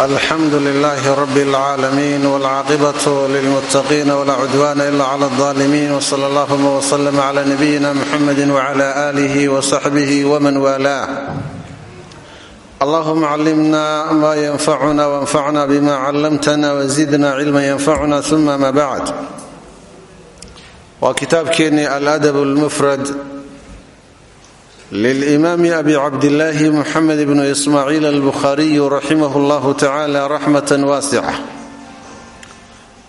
alxamdu lilaahi rabi اlcaalamiin wاlcaaqibatu lilmuttaqiina wlaa cudwaana ila cla اlظaalimiin wsala allahuma wslm cla nabiyina muxamedi wcla alih wsaxbih wman waalaah allahuma callimna ma yanfacuna wanfacna bima callamtana wzidna cilma yanfacuna uma ma bacd waa kitaabkeennii aladab lmufrad lilimaami abi cabdillaahi muxamed bnu ismaaciil albukhaariyu raximah llahu tacaala raxmatan waasica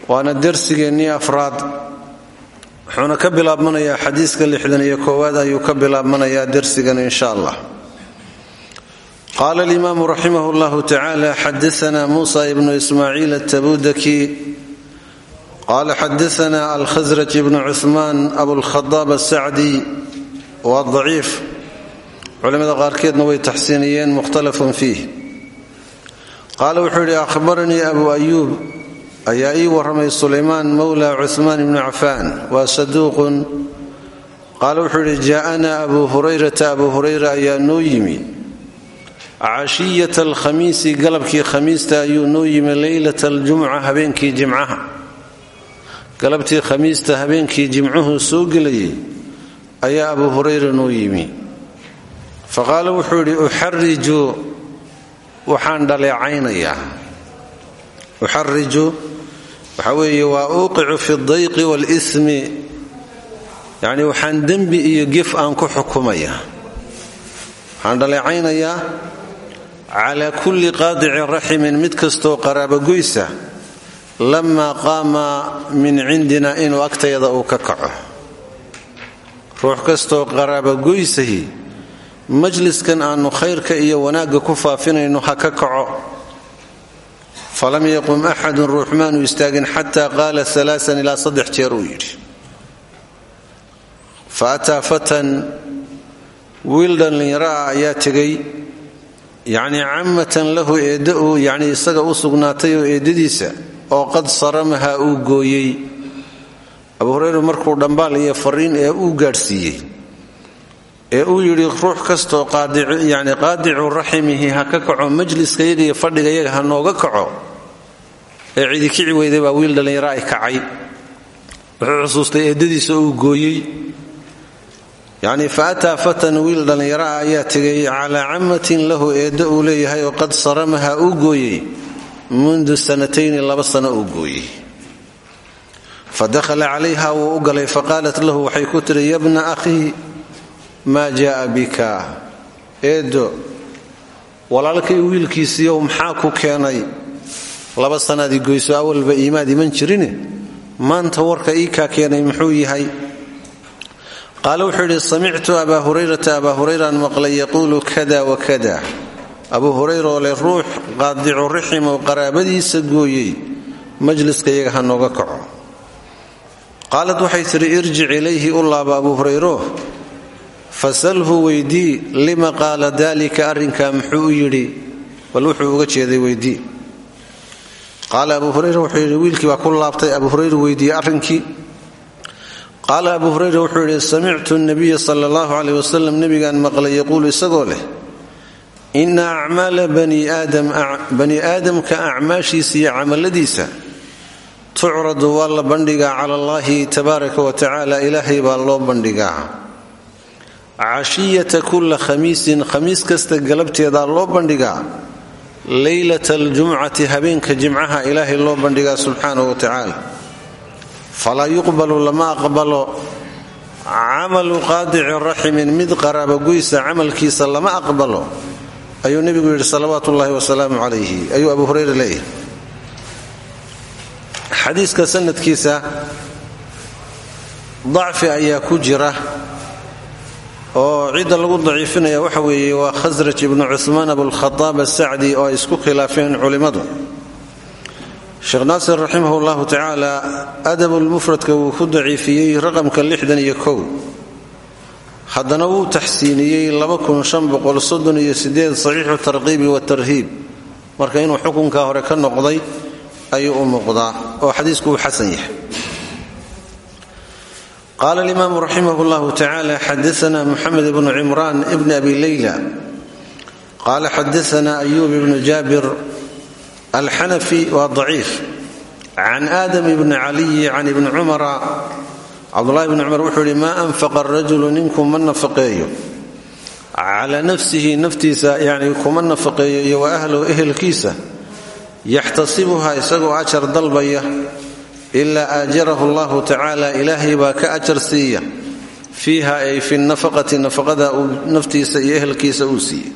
waana dersigeennii afraad wuxuuna ka bilaabmanayaa xadiiska lixdan iyo koowaad ayuu ka bilaabmanayaa dersigan insha allah qaala alimaamu raximah llahu tacaala xadaana muusa ibnu ismaaciil atabudaki qaala xadaana alkhasraj ibnu cuhmaan abulkhadaab asacdi waa daciif culimada qaarkeedna way taxsiiniyeen mukhtalafun fiih. Qaala wuxuu yidhi ahbaranii abu ayuub ayaa ii warramay sulaymaan mowla cuhmaan ibnu cafaan waa saduuqun. Qaala wuxuu yidhi jaa'ana abu hurayrata abu hurayra ayaa noo yimi. Cashiyata alkhamiisi galabkii khamiista ayuu noo yimi leylata aljumca habeenkii jimcaha. Galabtii khamiista habeenkii jimcuhu soo gelayay ayaa abu hurayra noo yimi faqaala wuxuu yidhi uxariju waxaan dhaleecaynayaa. Uxariju waxa weeye waa uuqicu fi dayqi walismi yacni waxaan dembi iyo gef aan ku xukumaya. Waxaan dhaleecaynayaa calaa kulli qaadici raximin mid kastoo qaraabogoysa lamaa qaama min cindina inuu agtayada uu ka kaco. Ruux kastoo qaraabogoysahi majliskan aanu khayrka iyo wanaagga ku faafinayno ha ka kaco. Falam yaqum axadun ruux maanu istaagin xataa qaala alaaan ilaa saddex jeer uu yidhi. Fa ataa fatan wiil dhallinyaro ah ayaa tegay yacnii cammatan lahu eedda uu yacnii isaga u sugnaatay oo eeddadiisa oo qad saramaha uu gooyey. Abu hureyra markuu dhambaal iyo fariin ee uu gaadhsiiyey ee uu yidhi ruux kastoo yani qaadicu raximihi ha ka kaco majliskayaga iyo fadhigayaga ha nooga kaco ee cidi kici weyday baa wiil dhallinyaro ay kacay. Wuxuu xusuustay eeddadiisa uu gooyey. Yacni fa fatan wiil dhallinyaro ah ayaa tegay calaa cammatin lahu eeddo uu leeyahay oo qad saramaha uu gooyey mundu sanatayni laba sano uu gooyey. Fa dakhala calayha wuu u galay faqaalat lahu waxay ku tiri yabna akhii maa jaaa bika. Eeddo walaalkay wiilkiisiiyow maxaa ku keenay? Laba sannaadii goyso awalba iimaad iman jirine? Maanta warka ii kaa keenay muxuu yahay? Qaale wuxuu yidhi samictu abaa hurayrata. Abaa hurayraan maqlay yaquulu kada wakada abuu hurayra oo leh ruux qaadicu rixim oo qaraabadiisa gooyey majliska iyaga ha nooga kaco. Qaalad waxay tidhi irjic ilayhi u laaba abuu fasalhu weydii lima qaala dalika arrinkaa muxuu u yidhi wuxuu uga jeeday weydii. Qaala abu hurayra wuxuu yidhi wiilkii baa ku laabtay abu hurayra weydiiyey arrinkii. Qaala abu hurayra wuxuu yidhi samictu nabiya sala allahu caleyh wasalam nebigaan maqlay yaquulu isagoo leh ina acmaala bani aadamka acmaashiisa iyo camaladiisa tucradu waa la bandhigaa cala allahi tabaaraka wa tacaala ilaahay baa loo bandhigaa cashiyata kulla khamiisin khamiis kasta galabteedaa loo bandhigaa leylata aljumcati habeenka jimcaha ilaahay loo bandhigaa subxaanahu wa tacaala falaa yuqbalu lama aqbalo camalu qaadici raximin mid qaraabogoysa camalkiisa lama aqbalo ayuu nebigu yidhi salawaatu ullaahi wasalaamu calayhi ayuu abu hurayra leeyahay xadiiska sanadkiisa dacfi ayaa ku jira oo cidda lagu daciifinaya waxa weeye waa khasraj ibnu cuhmaan abulkhadaab asacdi oo ay isku khilaafeen culimmadu sheekh naasir raximah llahu tacaala adabulmufradka wuu ku daciifiyey raqamka lixdan iyo kow. Haddana wuu taxsiiniyey saxiixu tarqiibi watarhiib marka inuu xukunkaa hore ka noqday ayuu u muuqdaa oo xadiisku uu xasan yahay qaala alimaamu raximah llahu tacala xadaana muxamed bnu cimraan bn abi leyla qaala xadaana ayuub ibnu jaabir alxanafi waa daciif can aadam ibni caliyi can ibni cumara cabdulahi bni cumar wuxuu yidhi maa anfaqa rajulu ninku ma nafaqeeyo calaa nafsihi naftiisa yani kuma nafaqeeyo iyo wa ahlahu ehelkiisa yaxtasibuha isagoo ajar dalbaya ilaa aajarahu allahu tacaala ilaahay baa ka ajar siiya. Fiiha ay fi nafaqati nafaqada uu naftiisa iyo ehelkiisa uu siiyey.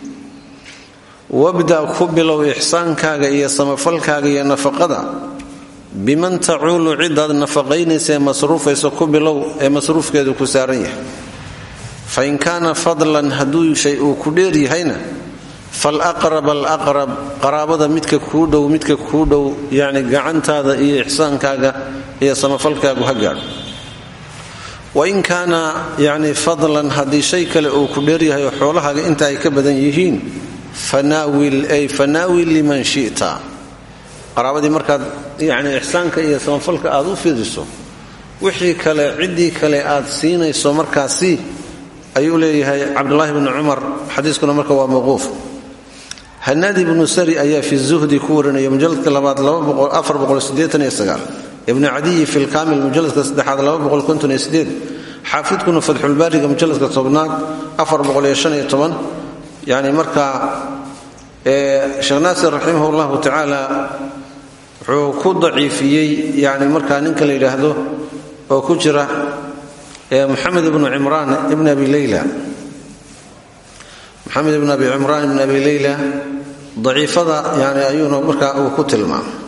Wabda ku bilow ixsaankaaga iyo samafalkaaga iyo nafaqada. Biman tacuulu cidaad nafaqaynaysa ee masruufaysa ku bilow ee masruufkeedu ku saaran yahay. Fain kaana fadlan hadduu shay uu ku dheer yahayna falaqrab alaqrab qaraabada midka kuu dhow midka kuu dhow yacni gacantaada iyo ixsaankaaga iyo samafalkaagu ha gaadho. Wain kaana yacni fadlan haddii shay kale uu ku dheeryahay oo xoolahaaga inta ay ka badan yihiin fanaawil ay fanaawil liman shita. Qaraabadii markaad yacni ixsaanka iyo samafalka aad u fidiso wixii kale ciddii kale aad siinayso markaasi ayuu leeyahay cabdulaahi bni cumar. Xadiiskuna marka waa mawquuf hanaad ibnu sari ayaa fi zuhdi ku warinaya mujaladka labaad ibnu cadiyi fi lkaamil mujaladka saddexaad xaafidkuna fatxulbaariga mujaladka tobnaad yani markaa sheekh naasir raximah llahu tacaala wuxuu ku daciifiyey yani markaa ninka la yidhaahdo oo ku jira muxamed ibnu cimraan ibn abi leyla maxamed ibn abi cimraan ibn abi leyla daciifada yani ayuuna markaa uu ku tilmaamay.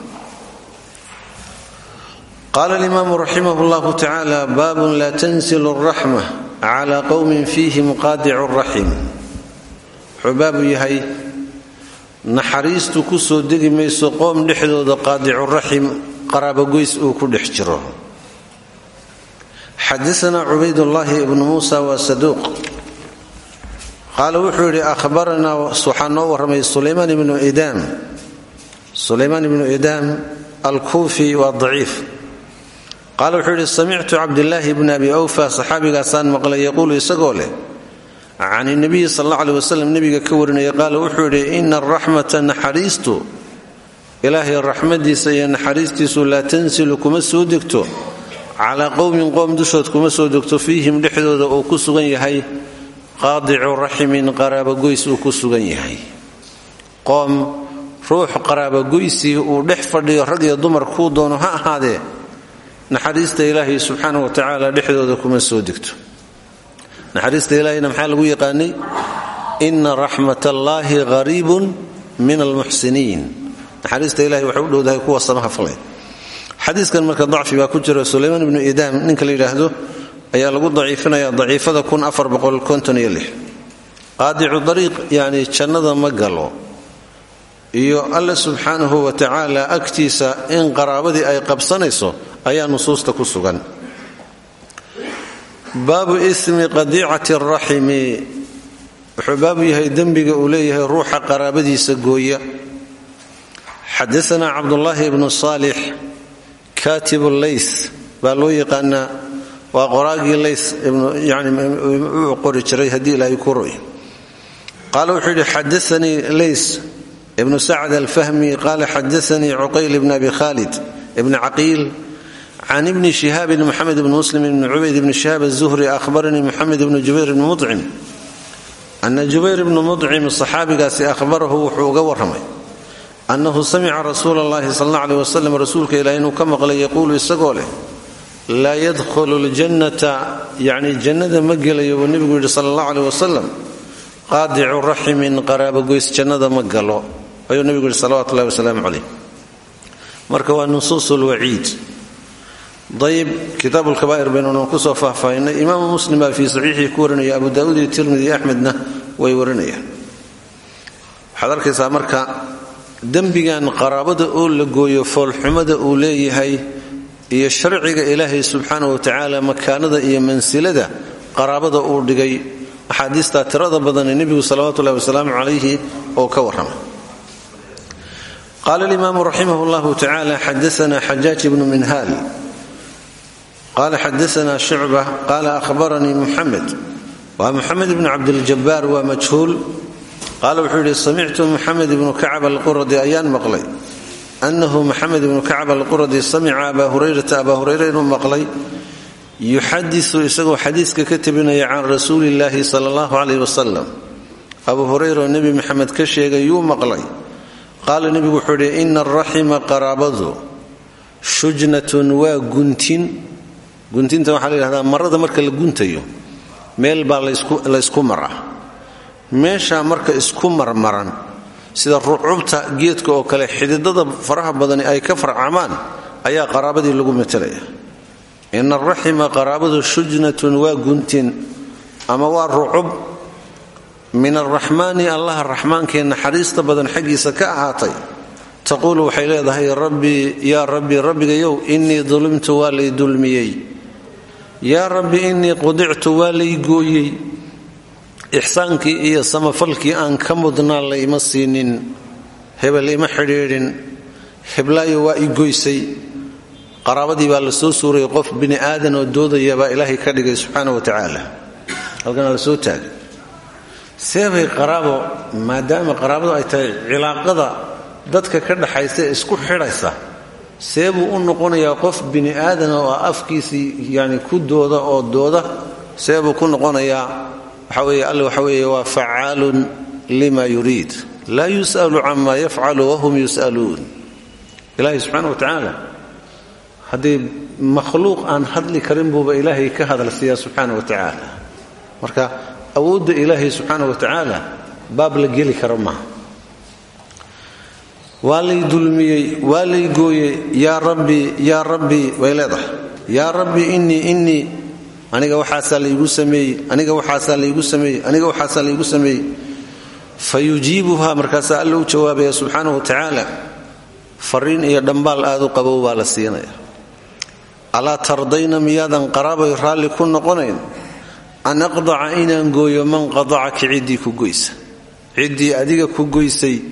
Qaala alimaamu raximah llahu tacaala baabun laa tanzilu raxma cala qowmin fiihim qaadicu raxim wuxuu baabu yahay naxariistu ku soo degi mayso qoom dhexdooda qaadicu raxim qaraabogoys uu ku dhex jiro. Xadaana cubaydullaahi ibnu muusa waa saduuq qaala wuxuu yidhi ahbaranaa waxaa noo warramay sulaymaan ibnu idaam. Sulaymaan ibnu idaam alkuufi waa daciif. Qaala wuxuu yidhi samictu cabdillaahi bni abi awfa saxaabigaasaan maqlay yaquulu isagoo leh can nabiyi sal alla aleh wasalam nebiga ka warinaya qaala wuxuu yidhi ina araxmata naxariistu ilaahay raxmadiisa iyo naxariistiisu laa tansilu kuma soo degto calaa qowmin qoom dushood kuma soo degto fiihim dhexdooda uu ku sugan yahay qaadicu raximin qaraabogoys uu ku sugan yahay. Qoom ruux qaraabogoysii uu dhex fadhiyo rag iyo dumar kuu doono ha ahaadee naxariista ilaahay subxaana wa tacaala dhexdooda kuma soo degto. Naxariista ilaahayna maxaa lagu yaqaanay? Ina raxmat allaahi qariibun min almuxsiniin. Naxariista ilahay waxay u kuwa samaha falay xadiiskan marka dacfi baa ku jira sulaymaan ibnu idaam ninka la yidhaahdo ayaa lagu daciifinaya daciifada qaadicu dariiq yani jannada ma galo. Iyo alla subxaanahu wa tacaala agtiisa in qaraabadii ay qabsanayso ayaa nusuusta ku sugan. Baabu ismi qadiicati araximi wuxuu baabu yahay dembiga uu leeyahay ruuxa qaraabadiisa gooya. Xadaana cabdulaahi ibnu saalix katibu leys baa loo yaqaanaa waa qoraagii leys uu qori jiray haddii ilaahay ku roy. Qaala wuxuu yidhi xadaanii leys ibnu sacd alfahmi qaala xadaanii cuqayl ibn abi khalid ibn caqiil can ibni shihaabin moxamed ibni muslim ibni cubayd ibni shihaab azuhri ahbaranii moxamed ibni jubayr ibni mucim ana jubayr ibni mucim saxaabigaasi ahbarahu wuxuu uga warramay annahu samica rasuula allahi sal alla aleh wasalam rasuulka ilaah inuu ka maqlay yaquulu isagoo leh laa yadkhulu ljannata yacni jannada ma gelayo buu nebigu yidhi sala allah aleh wasalam qaadicu raximin qaraabogoys jannada ma galo ayuu nebigu yidhi salawatu ullahi wasalaamu caleyh marka waa nusuus lwaciid dayib kitaab lkabaa'ir baynunan ku soo faahfaahinay. Imaamu muslim baa fii saxiixii ku warinaya abu daa'uud iyo tirmidi iyo axmedna way warinayaan. Waxaad arkaysaa iyo sharciga ilaahay subxaana wa tacaala makaanada iyo mansilada qaraabada uu dhigay axaadiistaa tirada badanee nebigu salawatullahi wasalaamu calayhi oo ka warramay qaala alimaamu raximah llahu tacala xadaana xajaaj ibnu minhaal. Qaala xadaana shucba. Qaala ahbaranii muxamed waa muxamed ibnu cabdiljabaar waa majhuul. Qaala wuxuu yidhi samictu muxamed ibnu kacab alquradi ayaan maqlay annahu maxamed ibnu kacab alquradi samica abaa hurayrata abaa hurayra inuu maqlay yuxadisu isagoo xadiiska ka tabinaya can rasuulillaahi sala allahu caleyh wasalam abuu hurayra oo nebi maxamed ka sheegay yuu maqlay qaala nebigu wuxuu idhi ina araxima qaraabadu shujnatun waa guntin guntinta waxaa la yidhahdaa marada marka la guntayo meel baa laysku maraa meeshaa marka isku marmaran sida rucubta geedka oo kale xididada faraha badani ay ka farcamaan ayaa qaraabadii lagu matalaya ina araxima qaraabadu shujnatun waa guntin ama waa rucub. Min araxmaani allaha raxmaankee naxariista badan xaggiisa ka ahaatay. Taquulu waxay leedahay yaa rabbi rabbigayow innii dulmtu waa lay dulmiyey. Yaa rabbi innii qudictu waa lay gooyey ixsaankii iyo samafalkii aan ka mudnaa layma siinin hebel ima xidhiidhin heblaayo waa i goysay qaraabadii baa la soo suurayay qof bini aadan oo doodaya baa ilaahay ka dhigay subxaana wa tacaala. Halkana la soo taagay. Seebay qaraabo maadaama qaraabadu ay tahay cilaaqada dadka ka dhaxaysa isku xidhaysa seebuu u noqonayaa qof bini aadana oo afkiisii yani ku dooda oo dooda seebuu ku noqonayaa waxa weeye alle waxa weeye waa facaalun lima yuriid. Laa yus'alu cama yafcalu wahum yus'aluun. Ilaahay subxaana wa tacaala haddii makhluuq aan hadli karin buuba ilaahay ka hadalsiiyaa subxaana wa tacaala marka awoodda ilaahay subxaana wa tacaala baab la geli karo maaha. Waa lay dulmiyey waa lay aniga waxaasaa laygu sameeyey. Aniga waxaasaa laygu sameeyey. Aniga waxaasaa laygu sameeyey. Fa yujiibuha markaasaa alla u jawaabaya subxaana wa tacaala fariin iyo dhambaal aad u qabow baa la siinaya. Alaa tardayna miyaadan qaraabay raalli ku noqonayn? An aqdaca inaan gooyo man qadacaki ciddii ku goysa. Ciddii adiga ku goysay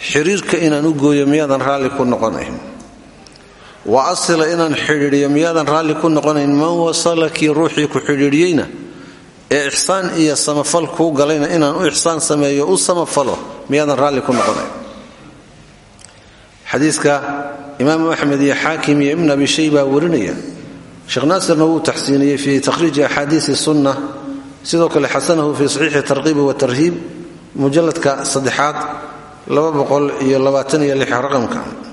xiriirka inaan u gooyo miyaadan raalli ku noqonayn wa asila inaan xidhiidhiyo miyaadan raalli ku noqonayn man wasalakii ruuxii ku xidhiidhiyeyna ee ixsaan iyo samafal kuu galayna inaan u ixsaan sameeyo u samafalo miyaadan raalli ku noqonayn. Xadiiska imaamu axmed iyo xaakim iyo ibn abi warinaya sheekh naasirna wuu taxsiiniyey fii takhriiji axaadiisi sunna sidoo kale xasanahu fii saxiixi tarqiibi watarhiib mujalladka saddexaad raqamka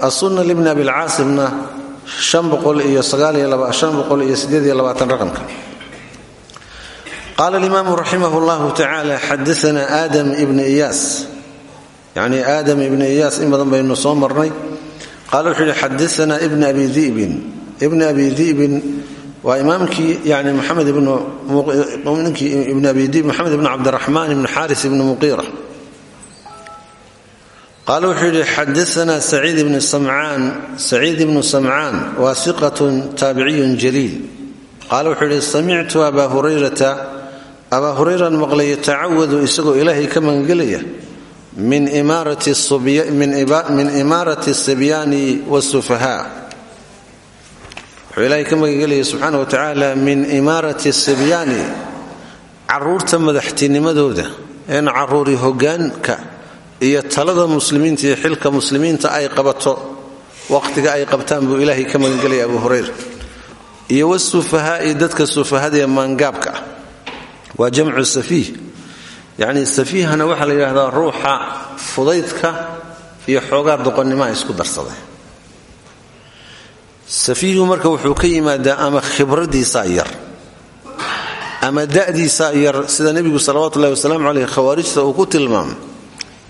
asunna libni abilcaasimna raqamka. Qaala alimaamu raximah llahu tacaala xadaana aadam ibni iyaas. Yani aadam ibni iyaas in baynu soo marnay. Qaala wuxuu yihi ibn abi di'bin ibn abi di'bin waa imaamkii yani maxamed ibn abi di'b maxamed ibn cabdiraxmaan ibn xaaris ibn muqiira qaala wuxuu yidhi xadaana saciid ibnu samcaan saciid ibnu samcaan waa siqatun taabiciyun jaliil. Qaala wuxuu yidhi samictu abaa hurayrata abaa hurayran maqlay yatacawadu isagoo ilaahay ka magangelaya min imaarati sibyaani wasufahaa wuxuu ilaahay ka magangelaya subxaana wa tacaala min imaarati sibyaani carruurta madaxtinimadooda een caruuri hogaanka iyo talada muslimiinta iyo xilka muslimiinta ay qabato wakhtiga ay qabtaan buu ilaahay ka magangelaya abu hurayra. Iyo wasufahaai dadka sufahada ee maangaabka ah. Waa jamcu safiih yacnii safiihana waxaa la yidhahdaa ruuxa fudaydka iyo xoogaa doqonnimoa isku darsaday safiihu marka wuxuu ka yimaadaa ama khibradiisaa yar ama da'diisaa yar sida nebigu salawatu ullahi wasalaamu caleyh khawaarijta uu ku tilmaamay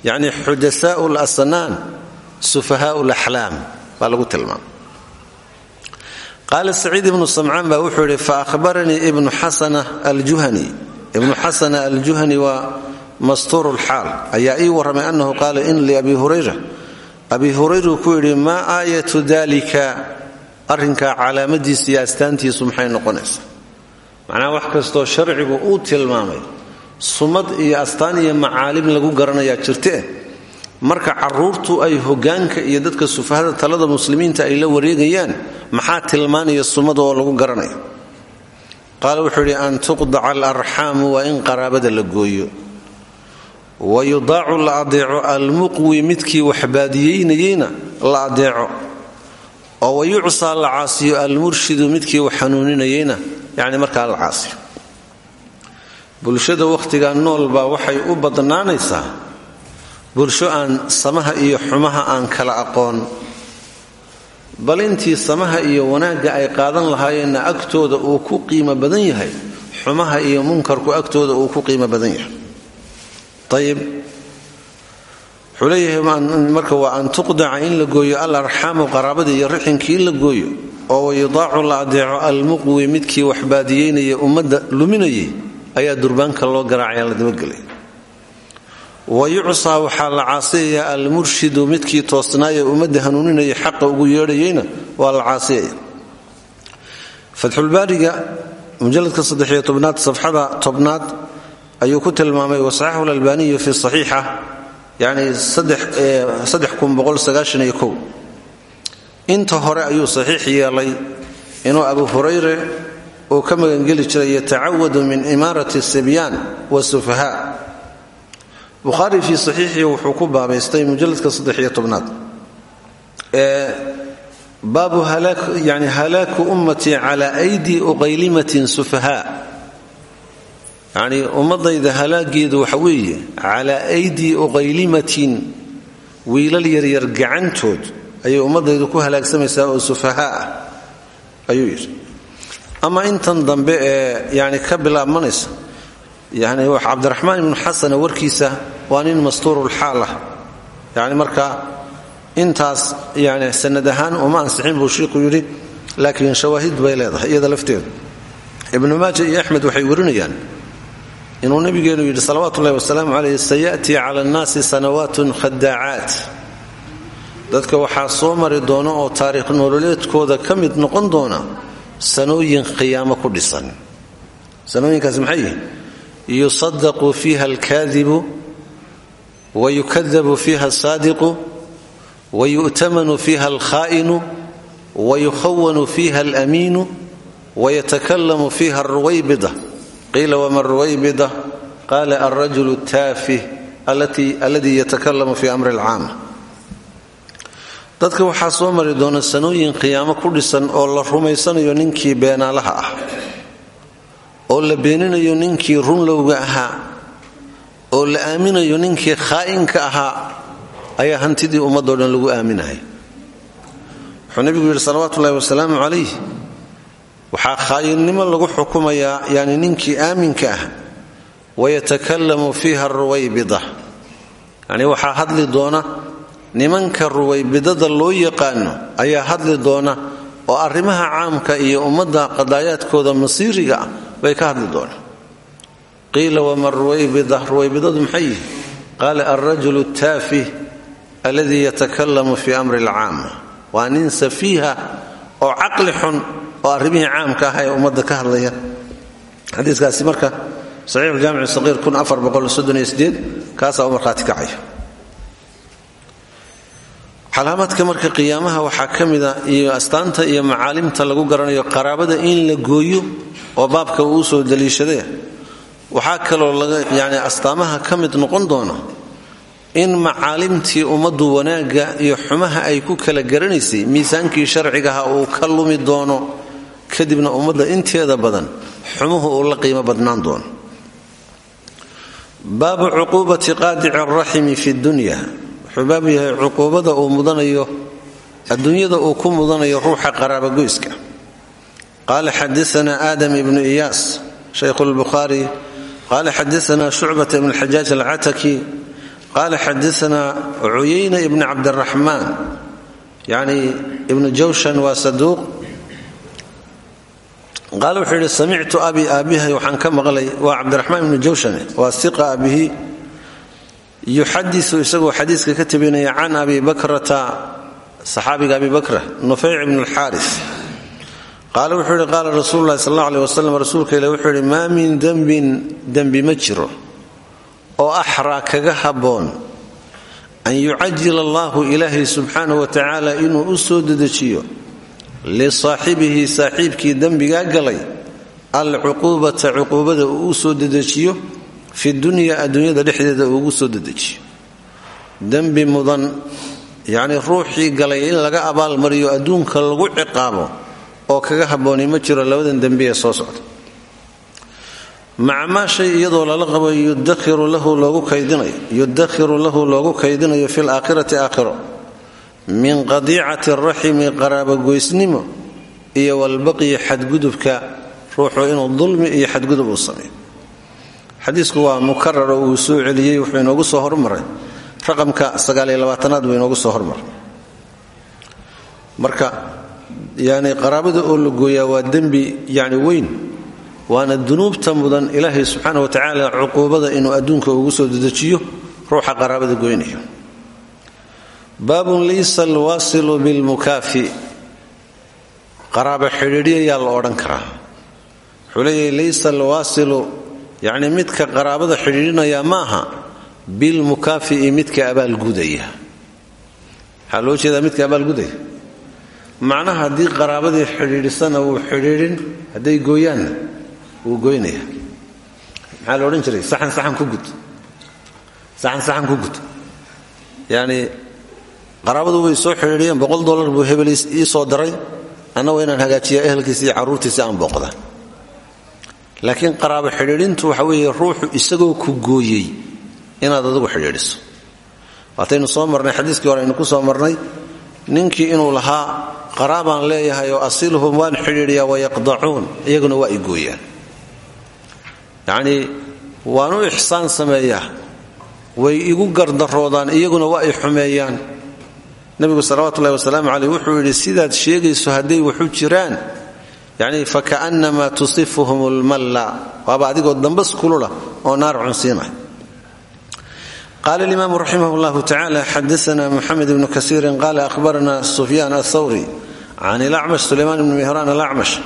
yacni xudasaau lasnaan sufahaau laxlaam baa lagu tilmaamay. Qaala saciid ibnu samcaan baa wuxuu yidhi fa ahbaranii ibnu xasana aljuhani. Waa mastuur lxaal ayaa ii warramay annahu qaala in liabi hurayra. Abi hurayru ku yidhi maa aayatu dalika arrinkaa calaamadiisa iyo astaantiisu maxay noqonaysaa? Macnaha wax kastoo sumad iyo astaan iyo macaalim lagu garanayaa jirtee marka caruurtu ay hogaanka iyo dadka sufahada talada muslimiinta ay la wareegayaan maxaa tilmaanaya sumada oo lagu garanayo? Qaala wuxuu yidhi an tuqdaca alarxaamu waa in qaraabada la gooyo. Wa yudaacu la adeeco almuqwi midkii waxbaadiyeynayeyna la adeeco. Oo wayucsaa la caasiyo almurshidu midkii wax xanuuninayeyna yani markaa la caasiyo bulshada wakhtiga nool baa waxay u badnaanaysaa. Bulsho aan samaha iyo xumaha aan kala aqoon. Bal intii samaha iyo wanaagga ay qaadan lahaayeenna agtooda uu ku qiimo badan yahay. Xumaha iyo munkarku agtooda uu ku qiimo badan yahay. Ayib wuxuu marka waa an tuqdaca in la gooyo al arxaamu qaraabadii iyo rixinkii in la gooyo oo wayudaacu la adeeco almuqwi midkii waxbaadiyeynaya ummadda luminayay ayaa durbaanka loo garaacaya la dabagelay. Wa yucsaa waxaa la caasiyayaa almurshidu midkii toosnaayee ummadda hanuuninaya xaqa ugu yeedhayeyna waa la caasiyaya. Fatxulbaariga mujaladka saddexiyo tobnaad safxada tobnaad ayuu ku tilmaamay wasaxaxu lalbaaniyu fi saxiixa yani inta hore ayuu saxiix yeelay inuu abu hurayre uu ka magangeli jiray yatacawadu min imaarati sibyaan wasufahaa bukhaari fii saxiixii wuxuu ku baabaystay mujaladka saddexiyo tobnaad. Ee baabu yani halaaku ummatii cala aydi uqaylimatin sufahaa yacnii ummadayda halaageedu waxa weeye calaa aydii uqaylimatin wiilal yaryar gacantood ayay ummadaydu ku halaagsamaysaa oo sufahaa ah ayuu yidhi ama intan dambe ee yani ka bilaabmanaysa yani cabdiraxmaan ibnu xasana warkiisa waa nin mastuurulxaal ah. Yani marka intaas yani sanad ahaan uma ansixin buu shiiku yidhi laakiin shawaahid bay leedahay iyada lafteedu. Ibnu maaja iyo axmed waxay warinayaan inuu nabigeenu yidhi salawaatu ullahi wasalaamu calayh sayatii cala annaasi sanawaatun khadaacaat dadka waxaa soo mari doona oo taariikh nololeedkooda ka mid noqon doona sanooyin khiyaamo ku dhisan. Sanooyinkaas maxay yihiin? Yusadaqu fiiha alkaadibu wa yukadabu fiiha asaadiqu wa yu'tamanu fiiha alkhaa'inu wa yukhawanu fiiha alamiinu wa yatakalamu fiiha alruwaybida qiila wama ruwaybida qaala alrajulu taafih alladii yatakalamu fi amri alcaama dadka waxaa soo mari doona sanooyin qiyaamo ku dhisan oo la rumaysanayo ninkii beenaalaha ah oo la beeninayo ninkii runlowga ahaa oo la aaminayo ninkii khaa'inka ahaa ayaa hantidii ummadoo dhan lagu aaminaya wuxuu nebigu yidhi salawaatu ullahi wasalaamu calayh waxaa khaayinnimo lagu xukumayaa yani ninkii aaminka ah wayatakallamu fiiha ruwaybida yani waxaa hadli doona nimanka ruwaybidada loo yaqaano ayaa hadli doona oo arrimaha caamka iyo ummadda qadaayaadkooda masiiriga ah ka hadli doonaan qiila wama ruwaybida ruwaybidadu maxay yihi qaala alrajulu taafih alladii yatakalamu fi amri alcaama waa nin safiiha oo caqli xun oo arrimihii caamka ah ee ummadda ka hadlaya. Xadiikaasi marka saxiixujaamic saqiir kaasaa u marhaati kacaya calaamaadka marka qiyaamaha waxaa ka mida iyo astaanta iyo macaalimta lagu garanayo qaraabada in la gooyo oo baabka uu soo daliishadee waxaa kaloo yani astaamaha ka mid noqon doona in macaalimtii ummaddu wanaagga iyo xumaha ay ku kala garanaysay miisaankii sharcigaha uu ka lumi doono kadibna ummadda inteeda badan xumuhu uu la qiimo badnaan doono. Baabu cuquubati qaadici araximi fi dunya wuxuu baab yahay cuquubada uu mudanayo adduunyada uu ku mudanayo ruuxa qaraabagoyska qaala xadaana aadam ibnu iyaas shaykhu lbukhaari qaala xadaana shucbata ibn xajaaj alcataki. Qaala xadaana cuyayna ibn cabdiraxmaan. Yani ibnu jawshan waa saduuq. Qaala wuxuu yidhi samictu abi aabihay waxaan ka maqlay waa cabdiraxmaan ibnu jawshan waa iqa abihi yuxadiu isagoo xadiiska ka tabinaya can abi bakrata saxaabiga abi bakra nufayc ibn alxaaris. Qaala wuxuu yidhi qaala rasuulu lahi sal alla aleh wasalam rasuulka ilah wuxuu yidhi maa min dembin dembi ma jiro oo axraa kaga habboon an yucajil allahu ilaahay subxaanahu wa tacaala inuu u soo dedejiyo lisaaxibihi saaxiibkii dembigaa galay alcuquubata cuquubada uu u soo dedejiyo fi dunya adduunyada dhexdeeda uugu soo dedejiyo dembi mudan yacnii ruuxii galay in laga abaalmariyo adduunka lagu ciqaabo oo kaga habbooni ma jiro labadan dembi ee soo socda. Maca maa shay iyadoo lala qabo yudakhiru lahu loogu kaydinayo yudakhiru lahu loogu kaydinayo fi laakhirati aakhiro min qadiicati raximi qaraabogoysnimo iyo walbaqyi xadgudubka ruuxu inuu dulmi iyo xadgudub uu sameeyo xadiisku waa mukarar oo soo celiyey wuxuu inoogu soo hormaray. Raqamka sagaaliyoabaatanaad buu inoogu soo hormaray. Marka yani qaraabada oo la gooyaa waa dembi weyn. Waana dunuubta mudan ilaahay subxaana wa tacaala cuquubada inuu adduunka ugu soo dedejiyo ruuxa qaraabada goynayo. Baabun laysa alwaasilu bilmukaafi. Qaraaba xidhiidhiyayaa la odhan karaa. Wuxuu laysa alwaasilu yacni midka qaraabada xidhiidhinaya ma aha bilmukaafi'i midka abaalgudaya waxaa loo jeedaa midka abaalgudaya macnaha haddii qaraabadii xidhiidhisana wuu xidhiidhin hadday gooyaanna wuu goynaya. Maxaa la odhan jiray? Saxan saxan ku gud. Saxan saxan ku gud. Yacni qaraabadu way soo xidhiidhiyeen boqol dollar buu hebel ii soo daray. Anna waa inaan hagaajiyaa ehelkiisa iyo carruurtiisa aan booqda laakiin qaraabo xidhiidhintu waxa weeye ruuxu isagoo ku gooyey inaad adigu xidhiidhiso. Waataynu soo marnay xadiiskii hore aynu ku soo marnay ninkii inuu lahaa qaraabaan leeyahay oo asiluhum waan xidhiidhiyaa wayaqdacuun iyaguna waa i gooyaan. Yacnii waan u ixsaan sameeyaa way igu gardaroodaan iyaguna waa ay xumeeyaan. Nebigu salawatullahi wasalaamu caleyh wuxuu yidhi sidaad sheegayso hadday waxu jiraan yacnii faka'nnamaa tusifuhum lmalla waaba adigoo dambas kulula oo naar cunsiinay qaala alimaamu raximah llahu tacala xadaana muxamed ibnu kasiirin qaala ahbarana sufyaan athawri can ilacmash sulaymaan ibni mihraan alacmash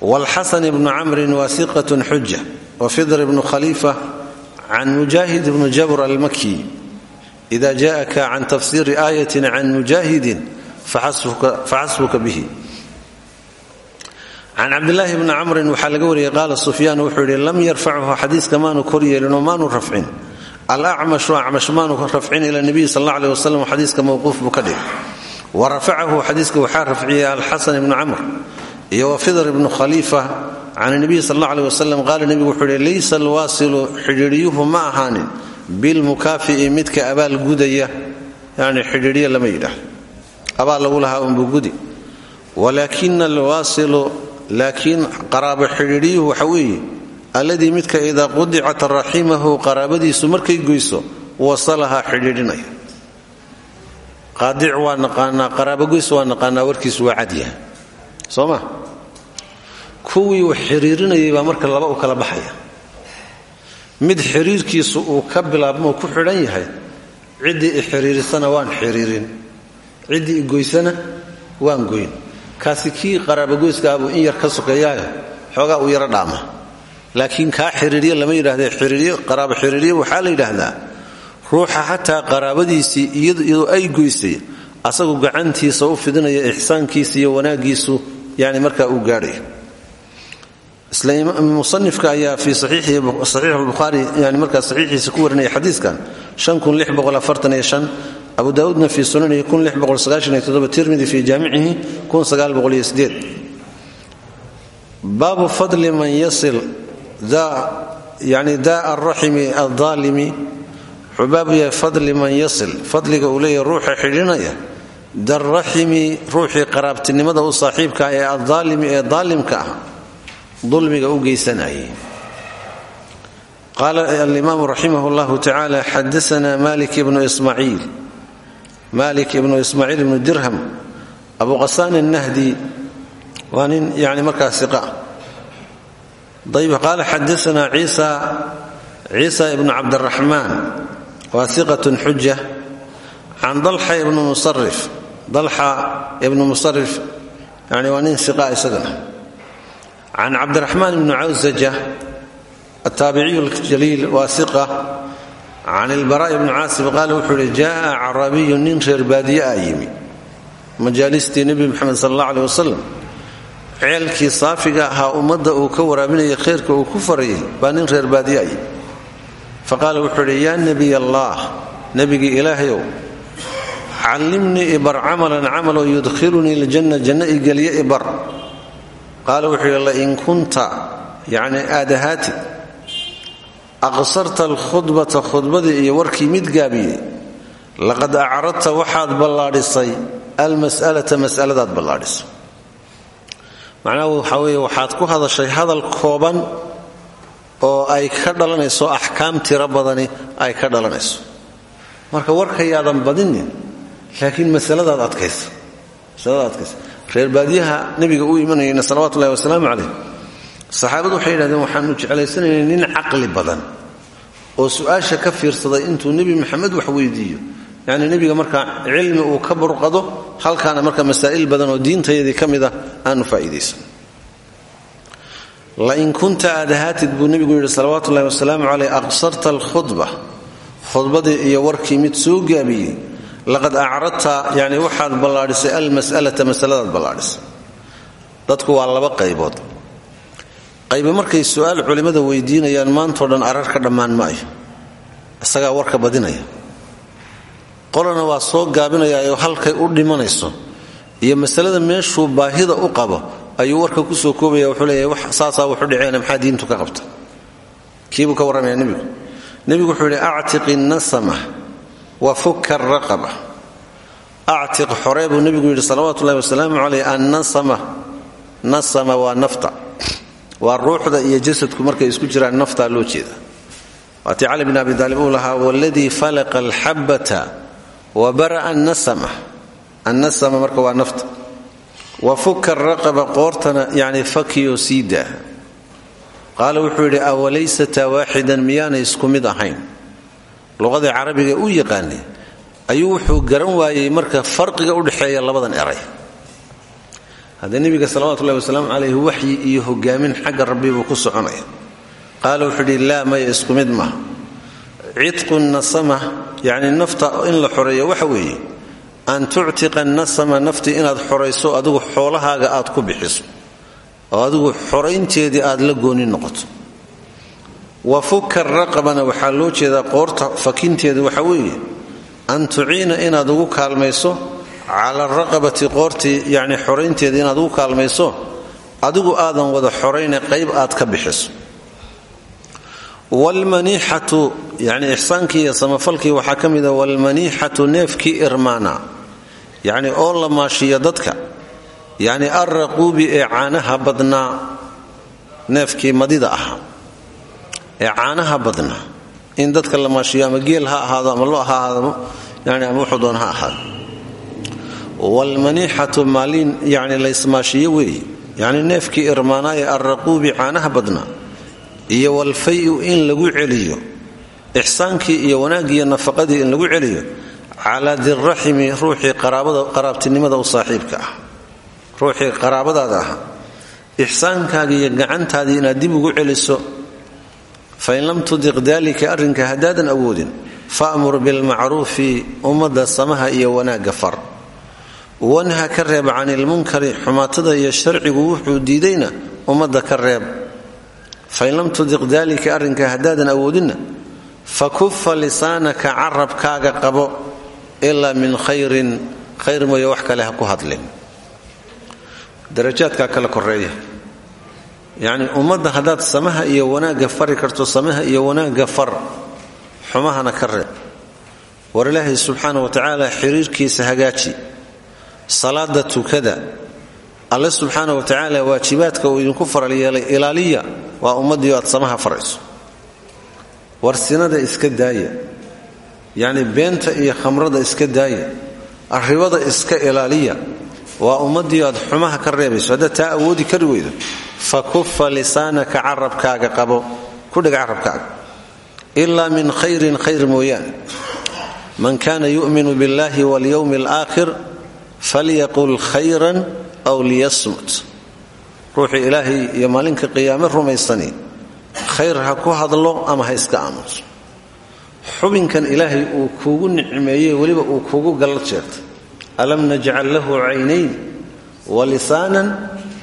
waalxasan ibnu camrin wasiqatun xuja wafidr ibnu khaliifa can mujaahid ibnu jabr almaki ida jaءaka can tafsiri aayatin can mujaahidin faxasbuka bihi can cabdilaahi bni camrin waxaa laga wariyey qaala sufyaan wuxuu yidhi lam yarfachu xadiiska maanu kor yeelinoo maanu rafcin alacmashu acmash maanu rafcin ila nebiyi sal alla aleh wasalam xadiiska mowquuf buu ka dhigay wa rafacahu xadiiska waxaa rafciyey alxasan ibnu camr iyo wa fidr ibnu khaliifa can nebiyi sal alla aleh wasalam qaala wuxuu yidhi laysa alwaasilu xidhiidhiyuhu ma ahaanin bilmukaafi'i midka abaal gudaya yani xidhiidhya lama yidhaah abaal lagu lahaa unbuu gudi walaakina alwaasilu laakiin qaraabo xidhiidhiyuhu waxa weeye alladii midka idaa qudicat raximahu qaraabadiisu markay goyso wasalahaa xidhiidhinaya. Qaadic waa naqaanaa qaraabogoys waa naqaanaa warkiisu waa cadyaha soo ma? Kuwii baa marka laba u kala baxaya. Mid xiriirkiisu uu ka bilaabmo ku xidhan yahay ciddii i xiriirisana waan xiriirin ciddii goysana waan goyn kaasi kii qaraabogoyskaabuu in yar ka sokeeyaayo xoogaa uu yaro dhaama. Laakiin kaa xiriirye lama yidhahdee qaraabo xiriirye waxaa la yidhaahdaa ruuxa xataa qaraabadiisii iyadoo ay goysay asagu gacantiisa u fidinaya ixsaankiisa iyo wanaaggiisu yani markaa uu gaadhayo musanifka ayaa fii saxiix lbukhaari yani markaa saxiixiisa ku warinaya xadiiskan abu daauudna fii sunanihi tirmidi fii jaamicihi baabu fadli man yasil yani daa araximi aldaalimi wuxuu baabu yahay fadli man yasil fadliga uu leeyahay ruuxa xidhinaya daraximi ruuxii qaraabtinimada u saaxiibka ee aaalimi ee daalimka ah dulmiga u geysanayay. Qaala alimaamu raximah llahu tacaala xadaana malik ibnu ismaaciil malik ibnu ismaaciil ibnu dirham abu qasaan annahdi waa nin yani markaa iqa ayb qaala xadaana ciisa ciisa ibnu cabdiraxmaan waa iqatun xuja can dalxa ibnu musarif dalxa ibnu musarif yani waa nin iqa isagana. Can cabdiraxmaan ibni cawsaja ataabiciyu ljaliil waa iqa can ilbara ibni caasib qaala wuxuu ihi jaaa acraabiyu nin reer baadiye a yimi majaalistii nebi moxamed sal allah aleh wasalam ceelkii saafiga ahaa ummadda uu ka waraabinaya khayrka uu ku farayay baa nin reer baadiye a yimi faqaala wuxuu idhi yaa nebiy allaah nebigii ilaahayow callimnii ibar camalan camaloo yudkhilunii ljanna janno igelya ibar aqsarta alkhudbata khudbadii iyo warkii mid gaabiyey laqad acradta waxaad ballaadhisay almas'alata mas'aladaad ballaadhisay. Macnaha waxaa weeye waxaad ku hadashay hadal kooban oo ay ka dhalanayso axkaam tiro ay ka dhalanayso. Marka warkayaadan badinin laakiin masaladaad adkaysa masaladaad reer baadiyaha nebiga u imanayayna salawatu ullahi wasalaamu calayh saxaabadu waxay yidhahdeen waxaanu jeclaysanaynay nin caqli badan oo su'aasha ka fiirsaday intuu nebi maxamed wax weydiiyo. Yacni nebiga markaa cilmi uu ka burqado halkaana marka masaa'il badan oo diintayadii ka mid ah aanu faa'iidaysan. Lain kunta aad ahaatid buu nebigu yidhi salawaatu ullahi wasalaamu caleyh aqsarta alkhudba khudbadii iyo warkii mid soo gaabiyey. Laqad acradta yani waxaad ballaadhisay almas'alata masaladaad ballaadhisay. Dadku waa laba qaybood qaybe markay su'aal culimmada weydiinayaan maantao dhan arar ka dhammaan maayo isagaa warka badinaya. Qolana waa soo gaabinayaayoo halkay u dhimanayso. Iyo masalada meeshuu baahida u qabo ayuu warka ku soo koobaya wuxuu leeyahay saasaa wuxu dhaceen maxaa diintu ka qabta? Kiibuu ka warramaya nebigu. Nebigu wuxuu yidhi actiqi nasama wa fukka araqaba actiq xoree buu nebigu yidhi salawaatu ullahi wasalaamu caleyh annasama. Nasama waa nafta waa ruuxda iyo jasadku markay isku jiraan naftaa loo jeeda waatii cali bin abi taalib uu lahaa waladii falaqa alxabbata wa bara'a annasama. Annasama marka waa nafta. Wa fukka araqaba qoortana yani fakiyo sii daa. Qaala wuxuu yidhi awalaysata waaxidan miyaanay isku mid ahayn? Luqadii carabiga u yaqaanay ayuu wuxuu garan waayey marka farqiga udhexeeya labadan eray haddee nebiga salawatullahi wasalaamu calayhi waxyi iyo hogaamin xagga rabbi buu ku soconaya. Qaala wuxuu yidhi laa maya isku mid maaha cidqu nasama yacni nafta in la xoreeyo waxa weeye an tuctiqa nasama nafti inaad xorayso adigu xoolahaaga aad ku bixiso. Oo adigu xoraynteedii aad la gooni noqoto. Wa fukka raqabana waxaa loo jeedaa qoorta fakinteedu waxa weeye an tuciina inaad ugu kaalmayso cala raqabati qoortii yacni xoraynteedii inaad ugu kaalmayso adigu aadan wada xorayne qayb aad ka bixiso. Wlmaniixatu yani ixsaankii iyo samafalkii waxaa ka mida walmaniixatu neefkii irmaana oo la maashiya dadka yacni alraquubi ee caanaha badnaa neefkii madida ahaa ee caanaha in dadka la maashiyo ama geel ha ahaado ama lo ha ahaado yani ama wuxuu doon ha ahaado waalmaniixatu maaliin yani laysmaashiyo weeye yacni neefkii irmaanaa ee alraquubi caanaha badnaa iyo walfayu in lagu celiyo ixsaankii iyo wanaaggiiyo nafaqadii in lagu celiyo calaa diraximi ruuxii qaraabtinimada u saaxiibka ah ruuxii qaraabadaada ah ixsaankaagii iyo gacantaadii inaad dib ugu celiso fain lam tudiq dalika arrinka haddaadan awoodin fa'mur bilmacruufi ummadda samaha iyo wanaagga far wanha ka reeb can ilmunkari xumaatada iyo sharcigu wuxuu diidayna ummadda ka reeb. Fain lam tudiq dalika arrinka haddaadan awoodinna fa kufa lisaanaka carabkaaga qabo ilaa min khayrin khayr mooye wax kale ha ku hadlin. Darajaadkaa kala koreeya yacni ummadda haddaad samaha iyo wanaagga fari karto samaha iyo wanaagga far xumahana ka reeb. War ilaahay wa tacaala xiriirkiisa hagaaji salaada tukada. Alle subxaana wa tacaala waajibaadka uu idinku faral yeelay ilaaliya waa ummaddiio aad samaha farayso. War iska daaya. Yacni beenta iyo khamrada iska daaya. Arribada iska ilaaliya. Waa ummaddiio aad xumaha ka reebayso. Haddaad taa awoodi kari weydo. Fa kufa lisaanaka carabkaaga qabo. Kudhiga carabkaaga. Ilaa min khayrin khayr mooyaane. Man kana yu'minu biاllahi walyowmi alaakhir falyaqul khayran aw liyasmut ruuxii ilaahay iyo maalinka qiyaame rumaysani khayr ha ku hadlo ama ha iska aamuso xubinkan ilaahay uu kuugu nicmeeyey weliba uu kuugu gallad sheegtay alam najcal lahu caynayn wa lisaanan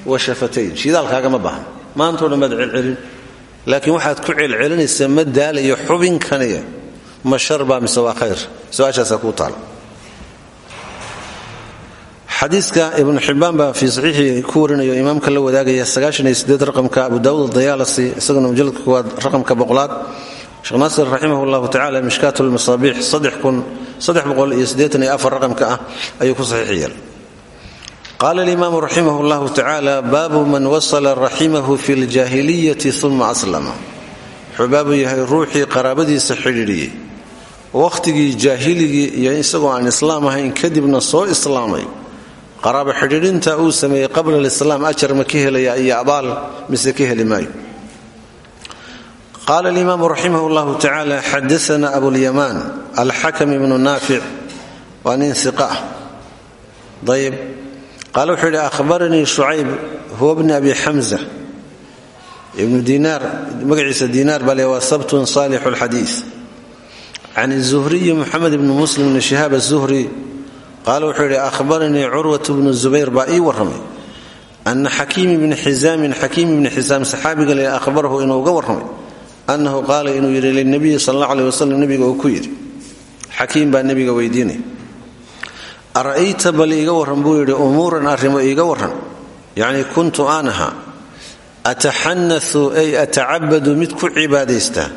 wa shafatayn shidaalkaagama baahna maantao dhan baad celcelin laakiin waxaad ku celcelinaysaa ma daalayo xubinkaniya ma sharbaa mise waa khayr su'aashaasaa xadiiska ibnu xibbaan baa fii saxiixii ku warinayo imaamka la wadaagaya raqamka abu daawud adayaalasi isaguna mujaladka koowaad raqamka boqolaad. Sheekh naasir raximah llahu tacala mishkaat lmasaabiix raqamka ah ayuu ku saxiix yeelay qaala alimaamu raximah llahu tacaala man wasala raximahu fi ljaahiliyati uma aslama. Wuxuu yahay ruuxii qaraabadiisa xidhiidhiyey. Wakhtigii jaahiligii iyo isagoo aan islaam ahayn kadibna soo islaamay qaraabo xidhiidhinta uu sameeyey qabla alislaam ajar ma ka helaya iyo abaal mise ka heli maayo. Qaala alimaamu raximah llahu tacaala xadaana abulyamaan alxakam ibnu naafic waa nin iqa ah. Ayb qaale wuxuu yidhi ahbaranii shucayb huwa bni abi xamza ibnu dinaar magaciisa dinaar baa le waa sabtun saalixu lxadiid can zuhriyi muxamed ibni muslim bni shihaab azuhri qaale wuxuu yidhi ahbaranii curwat bnu zubayr baa ii warramay. Ana xakiim ibni xisaamin xakiim ibni xisaam saxaabiga le ahbarahu inuu uga warramay. Annahu qaala inuu yidhi lilnabiyi sal alla aleh wasalam nebiga uu ku yidhi. Xakiim baa nebiga weydiinaya ara'ayta bal iiga warran? buu yidhi umuuran arrimo iiga warran. Yacnii kuntu aan ahaa. Ataxanau ay atacabadu mid ku cibaadaysta.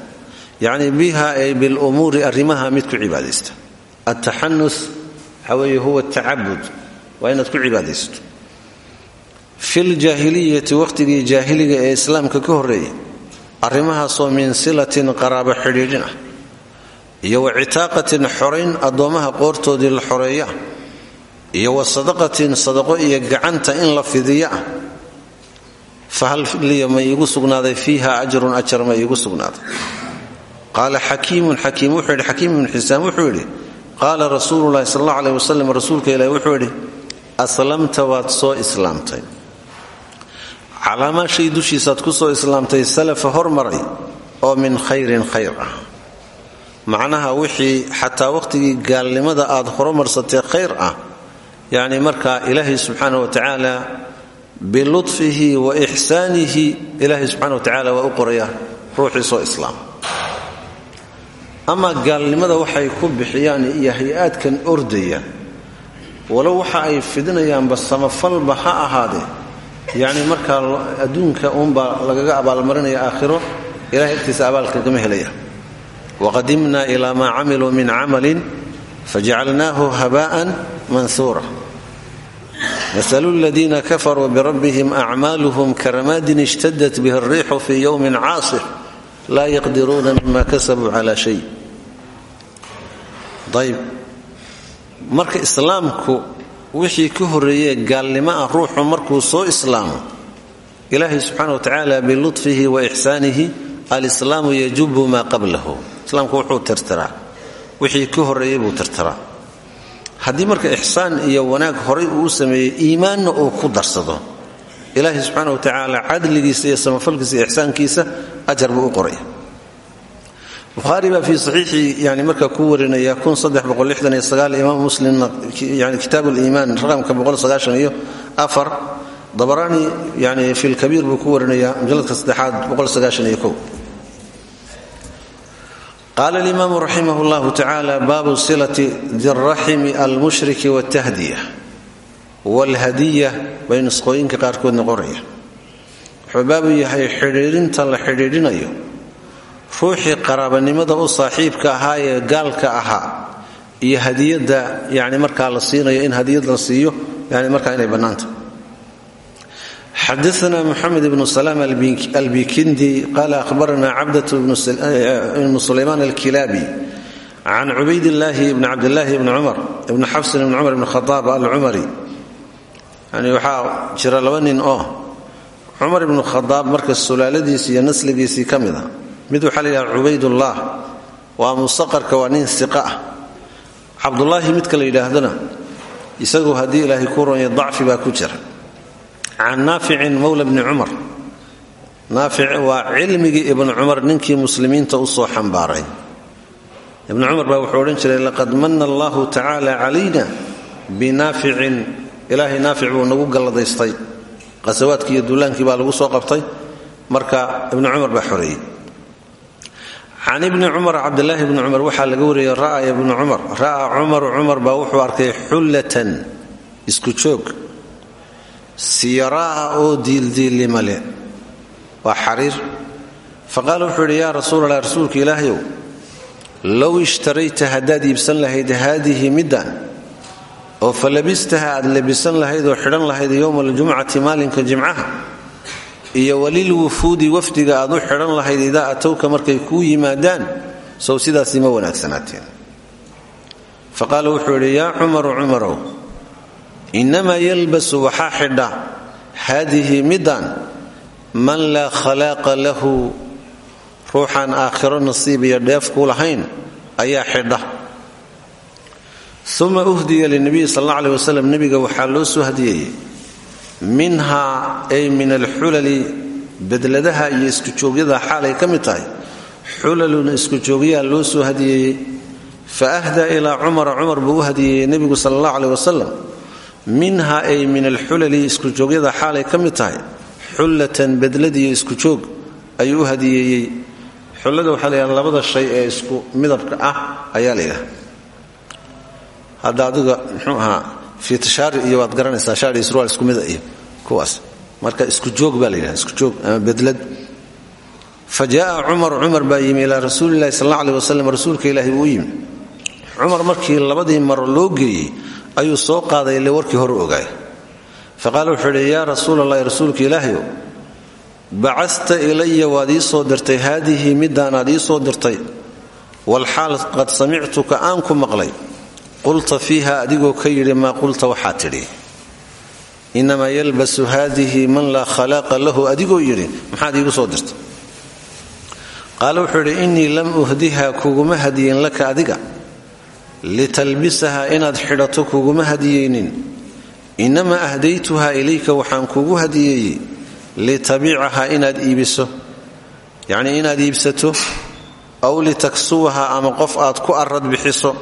Yacni biha ay bilumuuri arrimaha mid ku cibaadaysta. Ataxanu waxaa weeye huwa tacabud waa inaad ku cibaadaysato? Filjaahiliyati wakhtigii jaahiliga ee islaamka ka horreeyay arrimahaasoo min silatin qaraabo xidhiidhin ah iyo wa citaaqatin xorayn addoommaha qoortoodii la xoreeya iyo wa sadaqatin sadaqo iyo gacanta in la fidiyo ah. Fahal liya ma iigu sugnaaday? Fiiha ajrun qaala rasuululahi sal alla aleh wasalam rasuulka ilahi wuxuu yidhi aslamta waad soo islaamtay. Calaamaa shay dushiisaad ku soo islaamtay salafa hormaray oo min khayrin khayr ah. Macnaha wixii xataa wakhtigii gaalnimada aad horumarsatay khayr ah yacni markaa ilaahay subxaana wa tacaala bilutfihi wa ixsaanihi ilaahay subxana wa waa u qoraya ruuxii soo ama gaalnimada waxay ku bixiyaan iyo hay'aadkan ordaya. Walow waxa ay fidinayaanba samafalba ha ahaadee yacni markaa adduunka uunbaa lagaga abaalmarinaya aakhiro ilahay agtiisa abaalkagama helaya. Waqadimna ila maa camiluu min camalin fajacalnaahu haba'an manhuura masalu ladiina kafaruu birabbihim acmaaluhum karamaadin ishtadat bihi alriixu fii yowmin caasif laa yaqdiruuna mima kasabuu cala shay ayb marka islaamku wixii ka horreeyee gaalnimo ah ruuxu markuu soo islaamo ilaahay subxaana wa tacaala bilutfihi wa ixsaanihi alislaamu yajubu maa qablahu. Islaamku wuxuu tirtiraa. Wixii ka horreeyey buu tirtiraa. Haddii marka ixsaan iyo wanaag horay uu sameeyey iimaanna uu ku darsado. Ilaahay subxaana wa tacaala cadligiisa iyo samafalkiisa iyo ixsaankiisa ajar buu u qoraya bukhaari baa fii saxiixii yani markaa ku warinaya imaam muslimna yani kitaab liimaan raqamka iyo afar dabaraani yani fi lkabiir buu ku warinaya mujaladka saddexaad qaala alimaamu raximah llahu tacaala baabu silati diraximi almushriki wtahdiya wlhadiya bay nusqooyinka qaarkood noqonaya wuxuu yahay xidhiidhinta la xidhiidhinayo ruuxii qaraabanimada u saaxiibka ahaa ee gaalka ahaa iyo hadiyadda yani markaa la siinayo in hadiyad la siiyo yani markaa inay bannaanta. Xadaana muxamed ibnu salaam albikindi qaala ahbarana cabdat ibnu sulaymaan alkilaabi can cubaydillaahi ibni cabdillaahi ibni cumar ibni xafsin ibni cumar ibni khadaab alcumari. Yani waxaa jira laba nin oo cumar ibnu khadaab marka sulaaladiisii iyo nasligiisii ka mid a mid waxaa la yidhaha cubaydullah. Waa musaqarka waa nin siqa ah. Cabdulaahi midka la isagu haddii ilaahay ku ronya dacfi baa ku jira. Can naaficin mowla bni cumar. Naafic waa cilmigii ibnu cumar ninkii muslimiinta u soo xambaaray. Ibnu cumar baa wuxuu odhan jiray laqad manna allahu tacaala calayna binaaficin ilaahay naafic buu nagu galladaystay qasawaadkii duulaankii baa lagu soo qabtay. Marka ibnu cumar baa xoreeyey can ibni cumar cabdilaahi ibni cumar waxaa laga wariyey ra'aya ibnu cumar ra'aa cumaru cumar baa wuxuu arkay xullatan isku joog siyaraa oo diildiillima leh waa xariir faqaala wuxuu yidhi yaa rasuulallah rasuulka ilaahayow low ishtarayta haddaad iibsan lahayd haadihi middan oo fa labistaha aad labisan lahayd oo xidhan lahayd yowma aljumcati maalinka jimcaha iyo walil wufuudi wafdiga aad u xidhan lahayd idaa atowka markay kuu yimaadaan sow sidaasi ma wanaagsanaateen fa qaala wuxuu yidhi yaa cumaru cumarow innamaa yalbasu waxaa xidha haadihi middan man laa khalaaqa lahu ruuxaan aakhiro nasiib iyo dheef ku lahayn ayaa xidha. Uma uhdiya linabiyi sal alla aleh wasalam nebiga waxaa loo soo hadiyeeyey minhaa ay min alxulali bedladaha iyo iskujoogyada xaalay ka mid tahay. Xulalun iskujoogyaha loo soo hadiyeeyey fa ahdaa ilaa cumara cumar buu u hadiyeeyey nebigu sal allah aleh wasalam minha ay min alxulali iskujoogyada xaalay ka mid tahay. Xullatan bedladiyo iskujoog ayuu u hadiyeeyey xullada la labada shay ee isku midabka ah ayaa la hadda adiga muxuu ahaa iyo waad garanaysaa shaari isruwaal isku mida iyo kuwaas. Marka isku joog baa la isku joog ama bedlad. Fa jaaa baa yimi ilaa rasuulillahi sal alla aleh rasuulka ilaahi buu u yimi. Cumar markii labadii maro loo geeyey ayuu soo qaaday ile warkii hore ogaay fa qaala wuxuu idhi yaa rasuulalahi rasuulka ilaahayow bacasta ilaya waad ii soo dirtay haadihi midaanaad ii soo dirtay walxaal qad samictuka aan ku maqlay qulta fiiha adigoo ka yidhi maa qulta? Waxaa tidhi inamaa yalbasu haadihi man laa khalaaqa lahu adigoo yidhi maxaad iigu soo dirtay. Qaala wuxuu idhi innii lam uhdiha kuguma hadiyin laka adiga litalbisaha inaad xidhato kuguma hadiyeynin. Inamaa ahdaytuha ilayka waxaan kugu hadiyeeyey litabiicaha inaad iibiso. Yacnii inaad iibsato aw litaksuwaha ama qof aad ku arad bixiso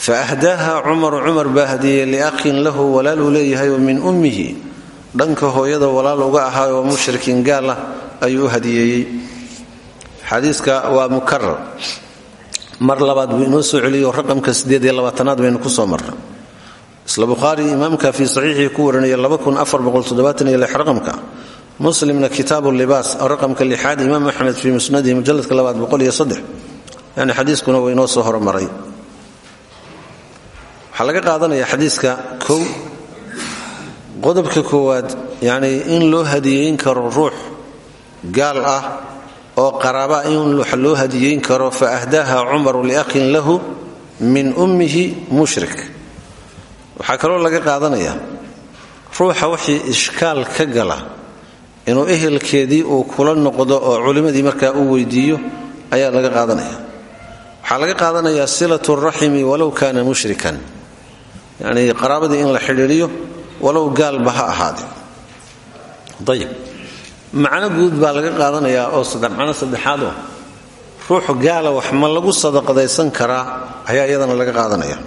fa ahdaaha cumaru cumar baa hadiyey liakhin lahu walaal uu leeyahay oo min ummihi dhanka hooyada walaal uga ahaay oo mushrikin gaal ah ayuu u hadiyeeyey xadiiska waa mukarar mar labaad buu inoo soo celiyo raqamka sideed iyo labaatanaad baynu ku soo marna isla bukhaari imaamka fii saxiixii ku warinaya raqamka muslimna kitaabu libaas raqamka lixaad imaam axmed fii musnadihi mujaladka labaad hormaray waxaa laga qaadanaya xadiiska kow. Qodobka koowaad yani in loo hadiyeyn karo ruux gaal ah oo qaraabaa in loo hadiyeyn karo fa ahdaaha cumaru liakhin lahu min ummihi mushrik. Waxaa kaloo laga qaadanaya ruuxa wixii ishkaal ka gala inuu ehelkeedii uu kula noqdo oo culimmadii markaa uu weydiiyo ayaa laga qaadanaya. Waxaa laga qaadanayaa silatu raximi walow kaana mushrikan yanii qaraabadii in la xidhiidhiyo walow gaalba ha ahaade ayib macno guud baa laga qaadanayaa oo macno saddexaadoo ruuxu gaala wax ma lagu sadaqadaysan karaa ayaa iyadana laga qaadanaya.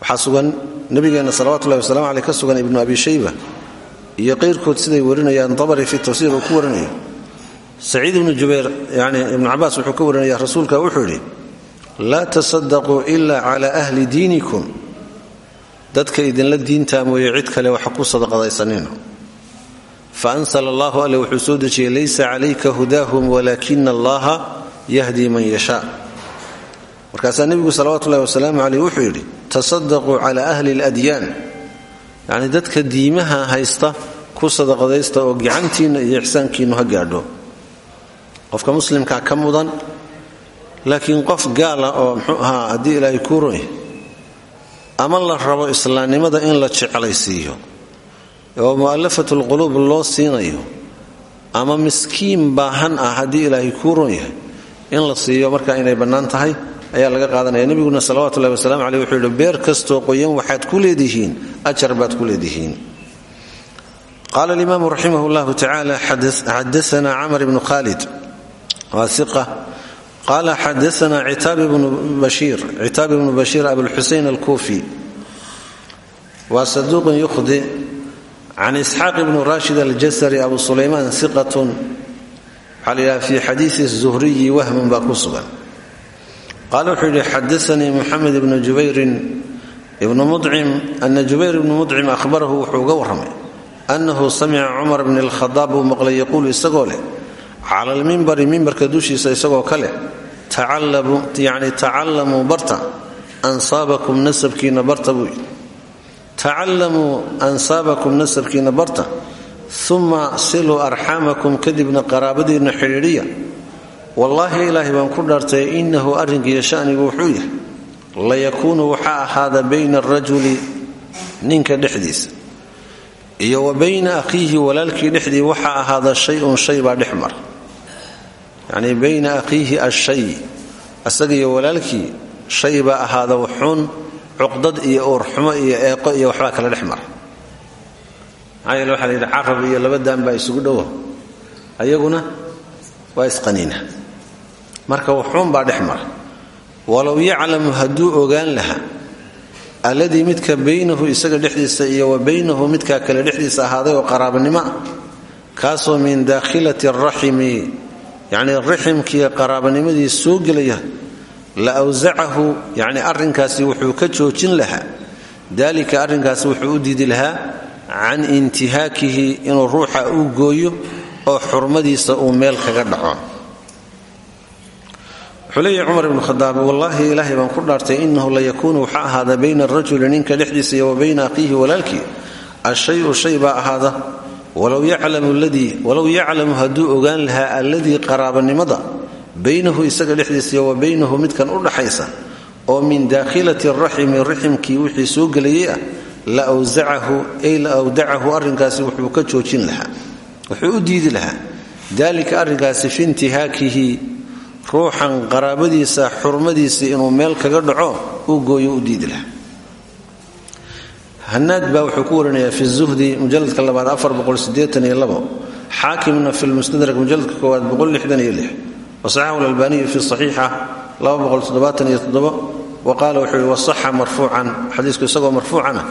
Waxaa sugan nabigeenna salawatullahi wasalam aleyh ka sugan ibnu abi shayba iyo qayrkood siday warinayaan dabari fi tafsiir ku warinayo saciid ibnu jubayr yani ibnu cabaas wuxuu ka warinaya rasuulka wuxuu yidhi laa tasadaquu ila cala diinikum dadka idinla diintaa mooye cid kale waxa ku sadaqadaysanina fa ansala allahu alle wuxuu soo dejiyey laysa calayka hudaahum walaakina allaha yahdi man yashaa markaasaa nebigu salawatullahi wasalaamu caleyh wuxuu yidhi tasadaquu cala ahli aladyaan yacni dadka diimaha haysta ku sadaqadaysta oo gacantiinna iyo ixsaankiinnu ha gaadho. Qofka muslimkaa ka mudan qof gaala oo muxuu ahaa haddii ilaahay kuu roy ama la rabo islaamnimada in la jeclaysiiyo oo mu'allafatu lquluub loo siinayo ama miskiin baahan ah haddii ilaahay kuu ron yahay in la siiyo marka inay bannaan tahay ayaa laga qaadanaya. Nebiguna salawatullahi wasalamu caleyh wuxuu yidhi beer kastoo qoyan waxaad ku leedihiin ajar baad ku leedihiin. Qaala alimaamu raximah llahu tacaala xadaana camr ibnu khalid waa iqa qaala xadaana citaab ibnu bashiir abulxusein alkuufi waa saduuqun yukhdi can isxaaq ibni rashid aljasari abu sulaymaan iqatun waxaa la yidhaha fii xadiisi zuhriyi wahmun baa ku sugan qaala wuxuu yidhi xadaanii muxamed ibnu jubayrin ibnu mudcim ana jubayr ibnu mudcim ahbarahu wuxuu uga warramay annahu samica cumar bni alkhadaab uu maqlay yaquulu isagoo leh cala almimbari mimbarka dushiisa isagoo ka leh yani tacallamuu barta ansaabakum nasabkiina barta buu yidhi. Tacallamuu ansaabakum barta uma siluu arxaamakum kadibna qaraabadiinna xidhiidhiya. Wallaahi ilaahay baan ku dhaartay innahu arrinkiiyo shanigu wuxuu yahay layakuunu waxaa ahaada bayna arajuli ninka dhexdiisa iyo wa bayna akhiihi walaalkii dhexdii waxaa ahaada shay-un shay baa dhex yacnii bayna akhiihi ashay asaga iyo walaalkii shay baa ahaada wuxuun cuqdad iyo uurxumo iyo eeqo iyo waxbaa kala dhex mara maxaa yeele waxaa la yidhi carab iyo laba daan baa isugu dhowa ayaguna waa isqaniina. Marka wuxuun baa dhex mara walow yaclamu hadduu ogaan lahaa alladii midka baynahu isaga dhexdiisa iyo wa baynahu midkaa kale dhexdiisa ahaaday oo kaasoo min daakhilati araximi yacnii raximkiiyo qaraabanimadii soo gelaya la awsacahu yacni arrinkaasi wuxuu ka joojin lahaa. Daalika arrinkaasi wuxuu u diidi lahaa can intihaakihi inuu ruuxa u gooyo oo xurmadiisa uu meel kaga dhaco. Wuxuu leeyahy cumar ibnu khadaab wallaahi ilaahay baan ku dhaartay innahu layakuunu waxaa ahaada bayna arajuli ninka dhexdiisa iyo wa bayna akhiihi walaalkii. Ashayu shay baa ahaada walow yaclamu hadduu ogaan lahaa alladii qaraabanimada baynahu isaga dhexdiisa wa baynahu midkan u dhaxaysa oo min daakhilati raximi raximkii wixii soo gelayay ah la wsacahu ay la awdacahu arrinkaasi wuxuu ka joojin lahaa wuxuu u diidi lahaa. Dalika arrinkaasi fi intihaakihi ruuxan qaraabadiisa xurmadiisa inuu meel kaga dhaco uu gooyo u diidi lahaa hanaad baa wuxuu ku warinayaa fi zuhdi mujaladka labaad xaakimna fi lmustadrak mujaladka koowaad wasaxahu lalbaniyu fi saxiixa wa qaala wuxuu yihi wasaxa marfuucan. Xadiisku isagoo marfuucana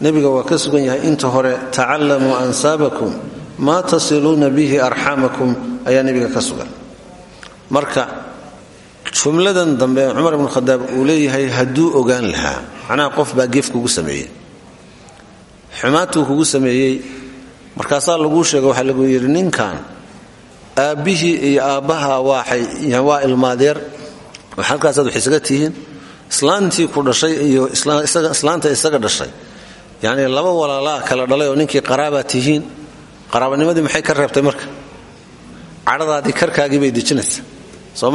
nebiga waa ka sugan yahay inta hore tacallamuu ansaabakum maa tasiluuna bihi arxaamakum ayaa nebiga ka sugan. Marka jumladan dambe cumar ibnu khadaab uu leeyahay hadduu ogaan lahaa. Macnaha qof baa geef kugu sameeyey xumaatuu kugu sameeyey. Markaasaa laguu sheega waxaa lagu yidhi ninkan aabbihii iyo aabbaha waa ilmaadeer. Halkaasaad wax isaga tihiin islaantii ku dhashay iyo islaanta isaga dhashay. Yacnii laba walaalaa kala dhalay oo ninkii qaraabaad tihiin qaraabanimadii maxay ka reebtay marka? Cadhadaadii karkaagii bay dejinaysaa soo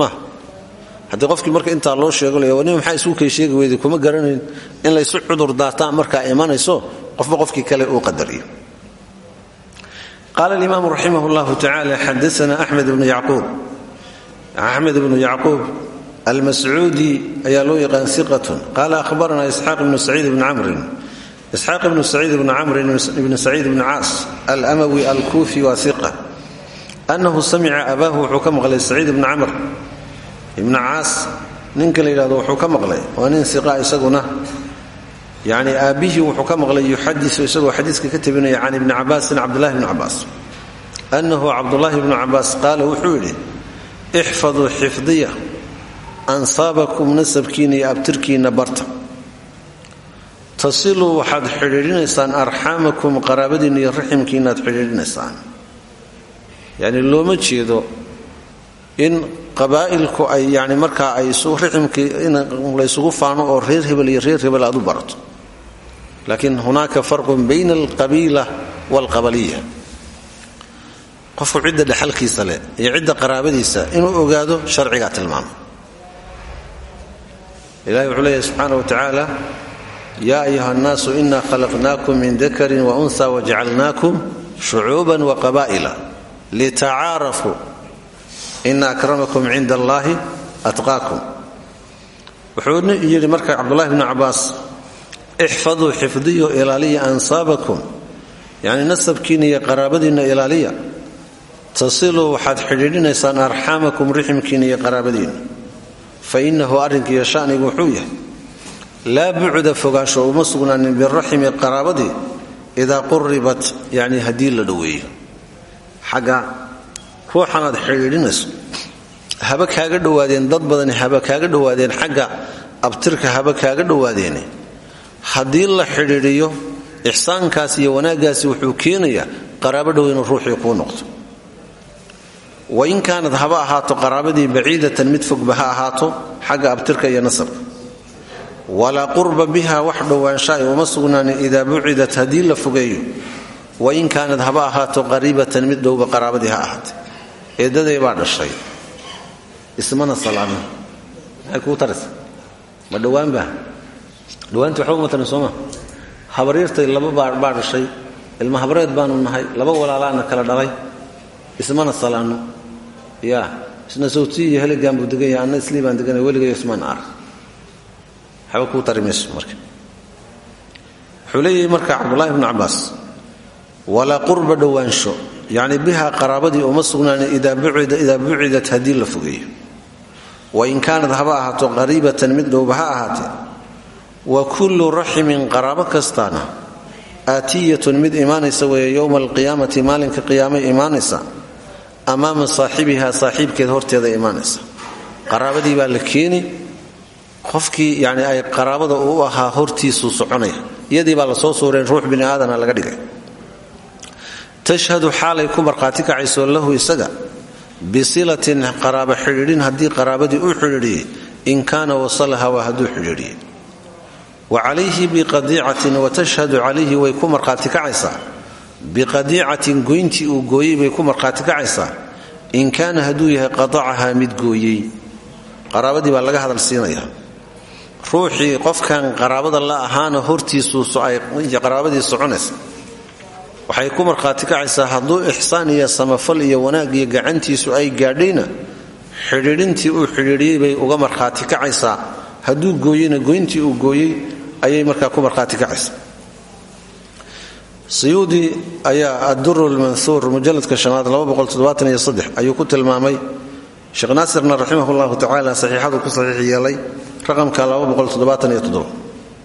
haddii qofkii marka intaa loo sheego le nin maxaa isuu kay sheegi kuma garanayn in laysu cudur daataan markaa imanayso qofba qofkii kale uu qadariyo. Qaala alimaamu raximah llahu tacala xadaana axmed ibnu yacquub. Axmed ibnu yacquub almascuudi ayaa loo yaqaan iqatun qaala ahbarana isxaaq ibnu saciid ibni camrin. Isxaaq ibnu saciid ibni camrin ibni saciid ibni caas alamawi alkuufi waa iqa annahu samica abaahu wuxuu ka maqlay saciid ibni camr. Ibni caas ninka la yidhahdo wuxuu ka maqlay waa nin iqa isaguna yani aabbihii wuxuu ka maqlay yuxadisu isagoo xadiiska ka tabinaya can ibni cabaasin cabdulahi bni cabaas annahu cabdulaahi bnu cabaas qaala wuxuu yidhi ixfaduu xifdiya ansaabakum nasabkiina iyo abtirkiinna barta. Tasiluu waxaad xidhiidhinaysaan arxaamakum qaraabadiinna iyo raximkiinaaad xidhiidhinaysaan. Yacni looma jeedo in qabaa'ilku ay yani markaa ay raximkii in laysugu faano oo reer hebel iyo reer hebel aad u barato laakiin hunaaka farqun bayna alqabiila waalqabaliya qofku cidda dhexalkiisa leh iyo cidda qaraabadiisa inuu ogaado sharcigaa tilmaama ilahi wuxuu leeyahy subxaana wa tacaala yaa ayuha annaasu ina khalaqnaakum min dakarin wa unha wajacalnaakum shucuuban wa qabaa'ila litacaarafuu ina akramakum cinda allaahi atqaakum wuxuu yidhi marka cabdulahi bnu cabaas ixfaduu xifdiyo ilaaliya ansaabakum. Yacni nasabkiinna iyo qaraabadiinna ilaaliya. Tasiluu waxaad xidhiidhinaysaan arxaamakum riximkiinna iyo qaraabadiinna. Fa innahu arrinkiiyo shanigu wuxuu yahay laa bucda fogaansho uma sugnaanin biraximi qaraabadii idaa quribat yani haddii la dhoweeyo. Xagga ruuxanaad xidhiidhinayso haba kaaga dhowaadeen dad badani haba kaaga dhowaadeen xagga abtirka haba kaaga haddii la xidhiidhiyo ixsaankaas iyo wanaaggaasi wuxuu keenayaa qaraabo dhow inuu ruuxii kuu noqdo. Wain kaanad haba ahaato qaraabadii baciidatan mid fogba ha ahaato xagga abtirka iyo nasabka. Walaa qurba biha wax dhowaansha ay uma sugnaanin idaa bucidat haddii la fogeeyo. Wain kaanad haba ahaato qariibatan mid dhowba qaraabadii ha ahaatay eeddaday baa dhashay. Ismana salaama. Maxay kuu taraysa ma dhowaanba dhowaanti waxba uma tarin sooma. Habaryartay laba baa dhashay. Ilma habreed baanu nahay. Laba walaalaana kala dhalay. Ismana salaanno ya isna sawtii iyo heligaan buu degan yahay anna baan deganay. Weligayo ismaan arag waxba kuu tari mayso marka. Wuxuu leeyahay marka cabdullaahi bnu cabbaas walaa qurba dhowaansho. Yacni bihaa qaraabadii uma sugnaanin idaa bucidat haddii la fogeeyo. Wain kaanad haba ahaato qariibatan mid dhowba ha ahaatee wa kullu raximin qaraabo kastaana. Aatiyatun mid imaanaysa weeye yowma alqiyaamati maalinka qiyaamay imaanaysa. Amaama saaxibiha saaxiibkeed horteeda imaanaysa. Qaraabadii baa la keeni qofkii yani ay qaraabada uu ahaa hortiisuu soconaya. Iyadii baa la soo suureen ruux bini aadana laga dhigay. Tashhadu xaalay ku markhaati kacayso lahu isaga bisilatin qaraaba xidhiidhin haddii qaraabadii uu xidhiidhiyey in kaana wasalaha waa hadduu xidhiidhiyey wa calayhi biqadiicatin wa tashhadu calayhi way ku markhaati kacaysaa biqadiicatin goyntii uu gooyey bay ku markhaati kacaysaa in kaana hadduu yahay qadacahaa mid gooyey. Qaraabadii baa laga hadal siinaya ruuxii qofkan qaraabada la ahaana hortiisuu qaraabadii soconaysa waxay ku markhaati kacaysaa hadduu ixsaan iyo samafal iyo wanaag iyo gacantiisu ay gaadhayna xidhiidhintii uu xidhiidhiyey bay uga markhaati kacaysaa hadduu gooyeyna goyntii uu gooyey ayay markaa ku markhaati kacaysaa siyuudi ayaa adduru lmanhuur mujaladka shanaad ayuu ku tilmaamay. Sheekh naasirna raximah llahu tacaala saxiixadu ku saxiix yeelay raqamka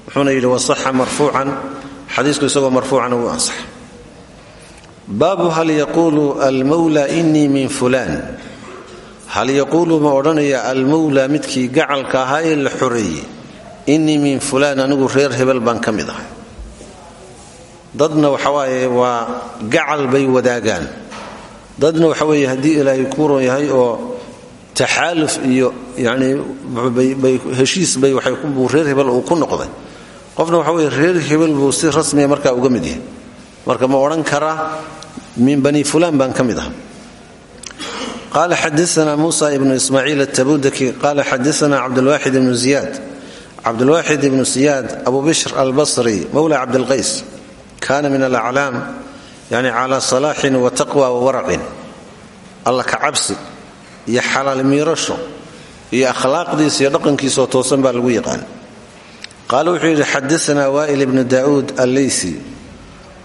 wuxuuna yidhi wasaxa marfuucan xadiisku isagoo marfuucana wuu ansaxa baabu hal yaquulu almawla inii min fulaan. Hal yaquulu ma odhanaya almawla midkii gacalka ahaa ee la xoreeyey innii min fulaan anigu reer hebel baan ka mid ahay. Dadna waxawaaye waa gacal bay wadaagaan. Dadna waxa weeye haddii ilaahay kuu ron yahay oo taxaaluf iyo yanii heshiis bay reer hebel uu ku noqday. Qofna waxa weye reer hebel buu si rasmiya markaa uga mid yahay. Marka ma odhan karaa min bani fulaan baan ka mid ah qala xadaana musa ibnu ismaaciil atabudaki qala xadaana cabdulwaxid ibnu ziyaad cabdulwaxid ibnu siyaad abu bishr albasri mowla cabdilqays kana min alaclaam yani cala salaaxin wa taqwa wa waracin alla ka cabsi iyo xalaal miirasho iyo akhlaaqdiisa iyo dhaqankiisaoo toosan baa lagu yaqaan. Qaala wuxuu yidhi xadaana wail ibnu daud alleysi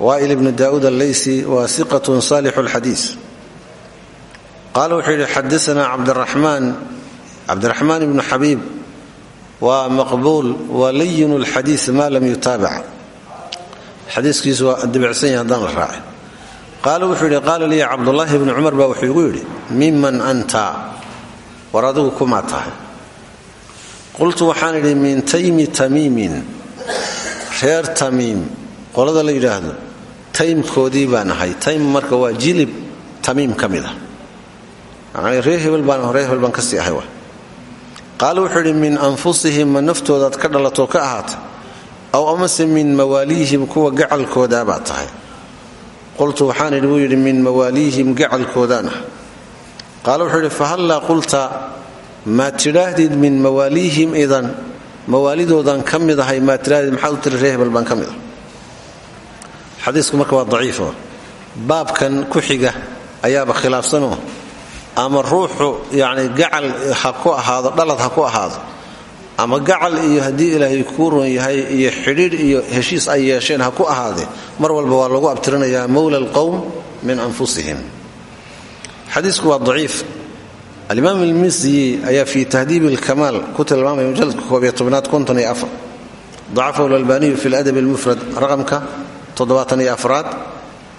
waa'il ibnu daa'uud alleysi waa siqatun saalixu lxadiis qaala wuxuu yidhi xadaana cabdiraxmaan cabdiraxmaan ibnu xabiib waa maqbuul waa layin lxadiis ma lam yutaabac xadiiskiisu waa dibicsan yahay haddaan la raacin. Qaala wuxuu yidhi qaala liya cabdulaahi bni cumar baa wuxuu igu anta? War adigu tahay. Qultu waxaan idhi min taymi tamiimin reer tamiim. Qolada la yidhaahdo taymkoodii baan ahay. Taym marka waa jilib tamiim ka mid ah. Baan hebel baan ka sii ahay wa qaala wuxuu yidhi min anfusihim ma naftoodaad ka dhalatoo ka ahaata aw amase min mawaaliihim kuwa gacalkoodaa baad tahay. Qultu waxaan idhi buu yidhi min mawaaliihim gacalkoodaan ah qaala wuxuu yidhi fahallaa qulta maad tidhaahdid min mawaaliihim idan? Mawaalidoodan ka mid ahay maad u tiri reer hebel baan ka mid ah. Baabkan ku xiga ayaaba khilaafsanoo ama ruuxu yacni gacal ha ku ahaado dhalad ha ahaado ama gacal iyo haddii ilaahay kuu ron yahay iyo xidhiidh iyo heshiis ay yeesheen ha ku mar walba waa lagu abtirinayaa mowla alqowm min anfusihim. Xadiisku waa daciif. Alimaam almisyi ayaa fi tahdiib alkamaal ku tilmaamaya mujaladka koobiyo tobnaad konton iyo afar. Dacafahu lalbaniyu fi ladab almufrad raqamka toddobaatan iyo afraad.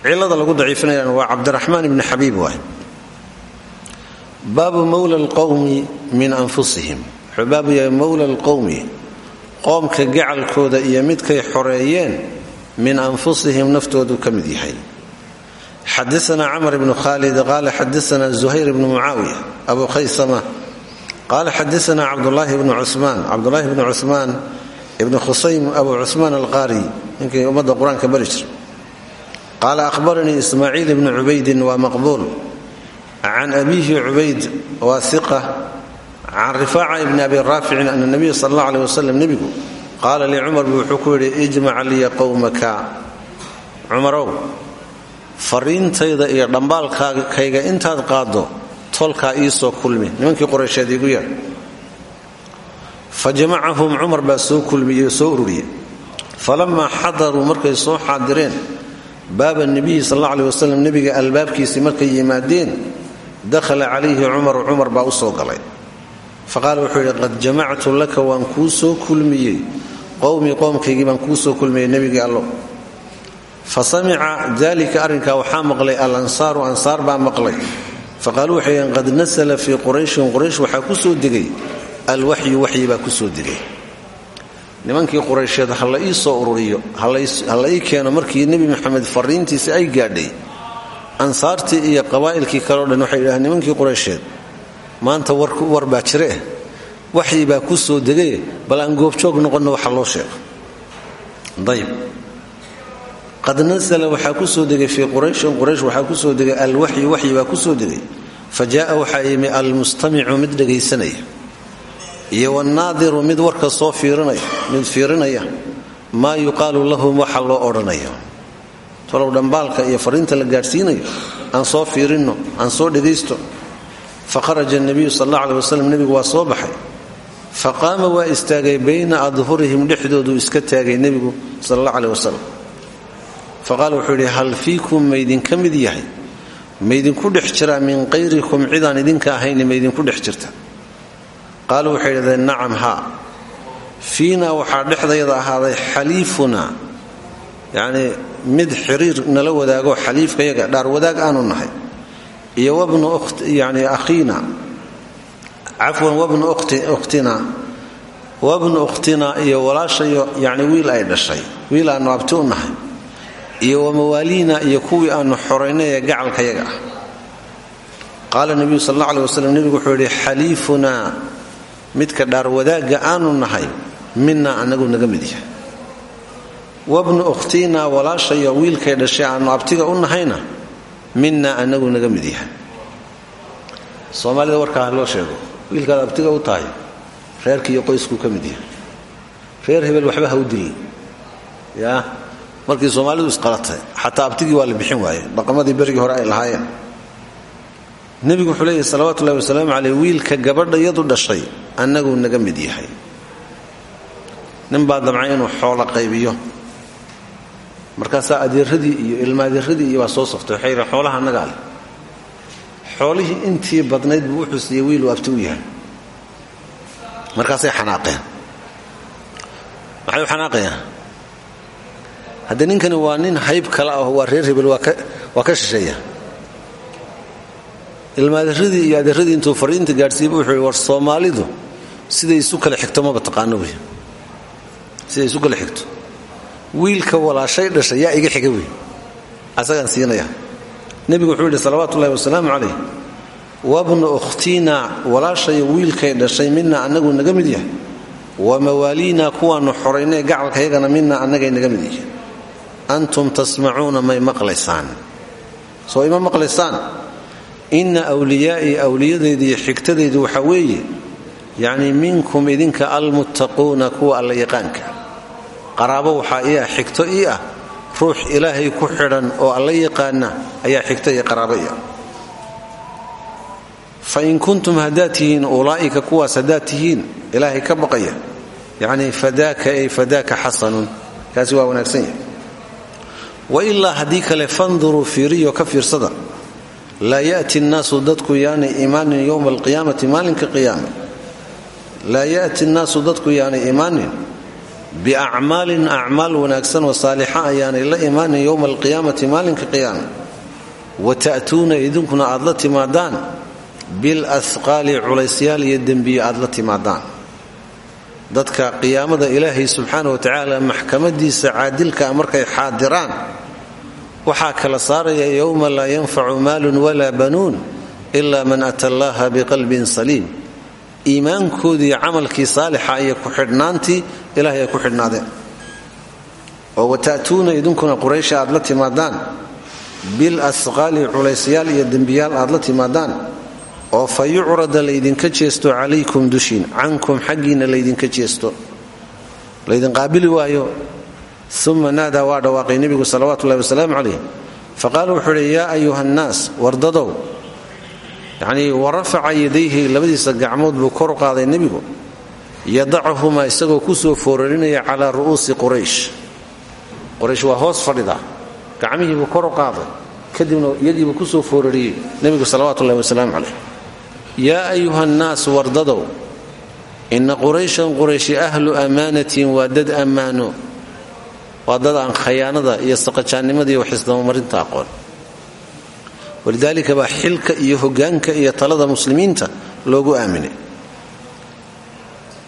Cilada lagu daciifinayaan waa cabdiraxmaan ibni xabiib waay baabu mawla alqowmi min anfusihim. Wuxuu baabu yahay mawla alqowmi qoomka gacalkooda iyo midkay xoreeyeen min anfusihim naftoodu ka mid yahay. Xadaana camr bnu khalid qaala xadaana zuhayr bnu mucaawiya abu khaysama qaala xadaana cabdulaahi bnu cumaan cabdulaahi bnu cumaan ibnu khusaym abu cumaan alqaari ninkii ummadda qur'aanka bari jira qaala ahbaranii ismaaciil ibnu waa maqbuul can abiihi cubayd waa iqa can rifaaca ibni abi raaficin ana nabiya sal alla aleh wasalam nebigu qaala lii cumar buu wuxuu ku yidhi ijmac liya qowmaka cumarow fariintayda iyo dhambaalkayga intaad qaaddo tolkaa iisoo kulmi nimankii qoraysheed iigu yeedh fa jamacahum cumar baa soo kulmiyey soo ururiyey falamaa xadaruu markay soo xaadireen baaba nebiyi sal alla aleh nebiga albaabkiisii markay yimaadeen dakhala calayhi cumaru cumar baa u soo galay. Faqaala wuxuu yidhi qad jamactu laka waan kuu soo kulmiyey. Qowmii qoomkaygii baan kuu soo kulmiyey nebigii allo. Fa samica daalika arrinkaa waxaa maqlay al ansaaru ansaar baa maqlay. Faqaaluu waxay yidheen qad nasala fii qurayshin quraysh nimankii quraysheed ha soo ururiyo ha la keeno markii nebi maxamed fariintiisi ay gaadhay ansaartii iyo qabaa'ilkii kaleo dhan waxay yidhahdeen nimankii quraysheed maanta war baa jireeh waxyi baa ku soo degaye bal aan goobjoog noqonna waxa loo sheego. Ayb qad nasala waxaa ku soo degay fii qurayshin quraysh waxaa ku soo degay alwaxyu waxyi baa ku soo degay. Fa jaaa waxaa yimi mid dhegaysanaya. Iyo wanaadiru mid warka soo mid fiirinaya. Maa yuqaalu lahum waxa loo odhanayo tolow dhambaalka iyo fariinta la gaadhsiinayo aan soo fiirinno aan soo dhegaysto. Faharaja nabiyu sal alla aleh nebigu waa soo baxay. Fa qaama waa istaagay bayna adhurihim dhexdooduu iska taagay nebigu sal alla aleh wasalam fa qaala wuxuu yidhi hal fiikum maydinka mid yahay? Maydinku dhex jiraa min qayrikum cidaan idinka ahayni maydinku dhex jirta? Qaaluu waxay idhahdeen nacam haa. Fiinaa waxaa dhexdayada ahaaday xaliifunaa mid xiriir nala wadaago xaliifkayaga dhaar wadaag aanu nahay. Iyo wabnu yani akhiina. Cafwan wabnu ukhtina. Wabnu ukhtina iyo walaashayo yani wiil ay dhashay. Wiil aanu abti u nahay. Iyo wamawaaliina iyo kuwii aanu xoraynay ee gacalkayaga ah qaala nebiyu sal alla aleh wuxuu yidhi xaliifunaa midka dhaar wadaagga aanu nahay minaa anagu naga mid yahay wabnu ukhtina walaashayo wiilkay dhashay aanu abtiga u nahayna mina anagu naga mid yahay. Soomaalida warkaa loo sheego wiilkaad abtiga u tahay reerkiiyo qoyskuu ka mid yahay. Reer hebel waxba ha u dilin. Yaa markii soomaalidu isqalatay xataa abtigii waa la bixin waaye dhaqamadii berigii hore ay lahaayeen. Nebigu wuxuu leeyahy salawaatu ullahi wasalaamu caleyh wiilka gabadha yadu dhashay xoolo qaybiyo markaasaa adeeradii iyo ilmaadeeradii iyo baa soo saftay waxay yidheen xoolaha annagaa leh intii badnayd buu wuxuu wiil uu abti u yahay. Markaasay xanaaqeen. Maxay u xanaaqayaan ninkani waa nin hayb kale ah waa reer hebel waa ka shisheeya. Ilmaadeeradii iyo adeeradii intuu fariinta gaadhsiiyey wuxuu yidhi war soomaalidu siday isu kale xigto maba taqaano wey isu kale xigto wiilka walaashay dhashay yaa iga xiga wey asagaan siinaya. Nebigu wuxuu yidhi salawaatu ullahi wasalaamu calayh wabnu ukhtiina walaashayo wiilkay dhashay mina annagu naga mid yahay. Wa mawaaliina kuwaannu xoraynay gacalkayagana mina annagay naga mid yihiin. Antum tasmacuuna may maqlaysaan. Soo ima maqlaysaan. Inna wliyaa'ii awliyadayda iyo xigtadaydu weeye yacnii minkum idinka almuttaquuna kuwa alla yaqaanka qaraabo waxaa ii ah xigto ii ah ruux ilaahay ku xidhan oo alla yaqaana ayaa xigto iyo qaraabo ii ah. Fa in kuntum haddaad tihiin ulaa'ika kuwaas haddaad ka baqaya. Yacnii fadaaka ay fadaaka xasanun. Kaasi waa wanaagsan yahay. Wa ilaa haddii kale fanduruu fiiriyo ka fiirsada. Laa ya'ti nnaasu dadku yaanay imaanin yowma alqiyaamati maalinka qiyaame. Laa ya'ti nnaasu dadku yaanay imaanin biacmaalin acmaal wanaagsan oo saalixa ayaanay la imaanin yowma alqiyaamati maalinka qiyaama wa ta'tuuna idinkuna aad la timaadaan bil ahqaali culaysyaal iyo dembiye aad la timaadaan. Dadka qiyaamada ilaahay subxaana wa tacaala maxkamadiisa caadilkaa markay xaadiraan waxaa kala saaraya yowma laa yanfacu maalun walaa banuun ilaa man ata allaha biqalbin iimaankoodii camalkii saalixa iyo ku-xidhnaantii ilahay ay ku xidhnaadeen. oo wata'tuuna idinkuna quraysha aad la timaadaan bil asqaali culaysyaal iyo dembiyaal aad la timaadaan oo fa yucrada laydinka jeesto calaykum dushiin cankum xaggiinna laydinka jeesto. Laydin qaabili waayo. Uma naadaa waa dhawaaqay nebigu salawaatu ullahi wasalaamu calayh faqaala wuxuu idhi yaa ayuha annaas wardadow yacnii wa yadayhi labadiisa gacmood buu kor qaaday nebigu. Yadachumaa isagoo ku soo foorarinaya calaa ru'uusi quraysh. Quraysh waa hoos fadhida. Gacmihiibuu kor u qaaday. Kadibna iyagiibuu ku soo foorariyey nebigu salawatu ullahi wasalaamu calayh. Yaa ayuha nnaas wardadow inna qurayshan qurayshi ahlu ammaanatin waa dad ammaano. Waa dad aan khayaanada iyo saqajaannimada iyo waxisdabamarinta aqoon walidaalika baa xilka iyo hogaanka iyo talada muslimiinta loogu aaminay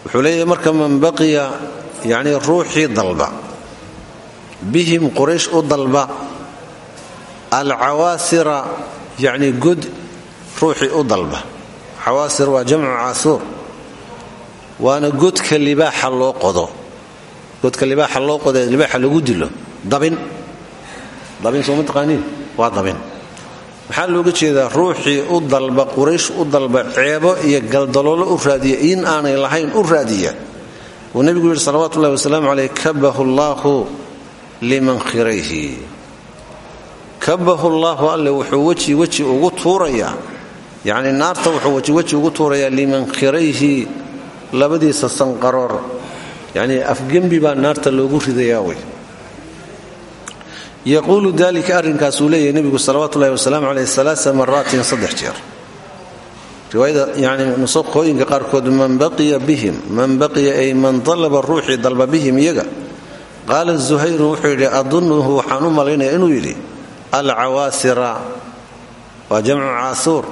wuxuu marka man baqiya yacnii ruuxii dalba bihim quraysh u dalba alcawaasira yacnii god ruuxii u dalba. Cawaasir waa jamcu caasuur. Waana godka libaaxa loo qodo. Godka libaaxa loo qodo ee libaaxa lagu dabin. Dabin soo ma taqaaniin? Dabin maxaa looga jeedaa ruuxii u dalba quraysh u dalba ceebo iyo galdaloolo u raadiya in aanay lahayn u raadiya. Uu nebigu yidhi salawatu ullahi wasalaamu caleyh kabahu llaahu liman khirayhi. Kabahu llaahu alle wuxuu weji weji ugu tuurayaa yacni naarta wuxuu weji weji ugu tuurayaa liman khirayhi labadiisa sanqaroor. Yacnii afgembi baa naarta loogu ridayaa wey yaquulu dalika arrinkaasuu leeyahay nebigu salawatu ullahi wasalaamu caleyh alaaa maraatin saddex jeer. Riwaayada yani nusaqooyinka qaarkood man baqiya bihim man baqiya ay man dalaba ruuxii dalba bihim iyaga. Qaala zuhayru wuxuu yidhi adunnuhu waxaan u malaynaya inuu yidhi alcawaasira waa jamcu caasuur.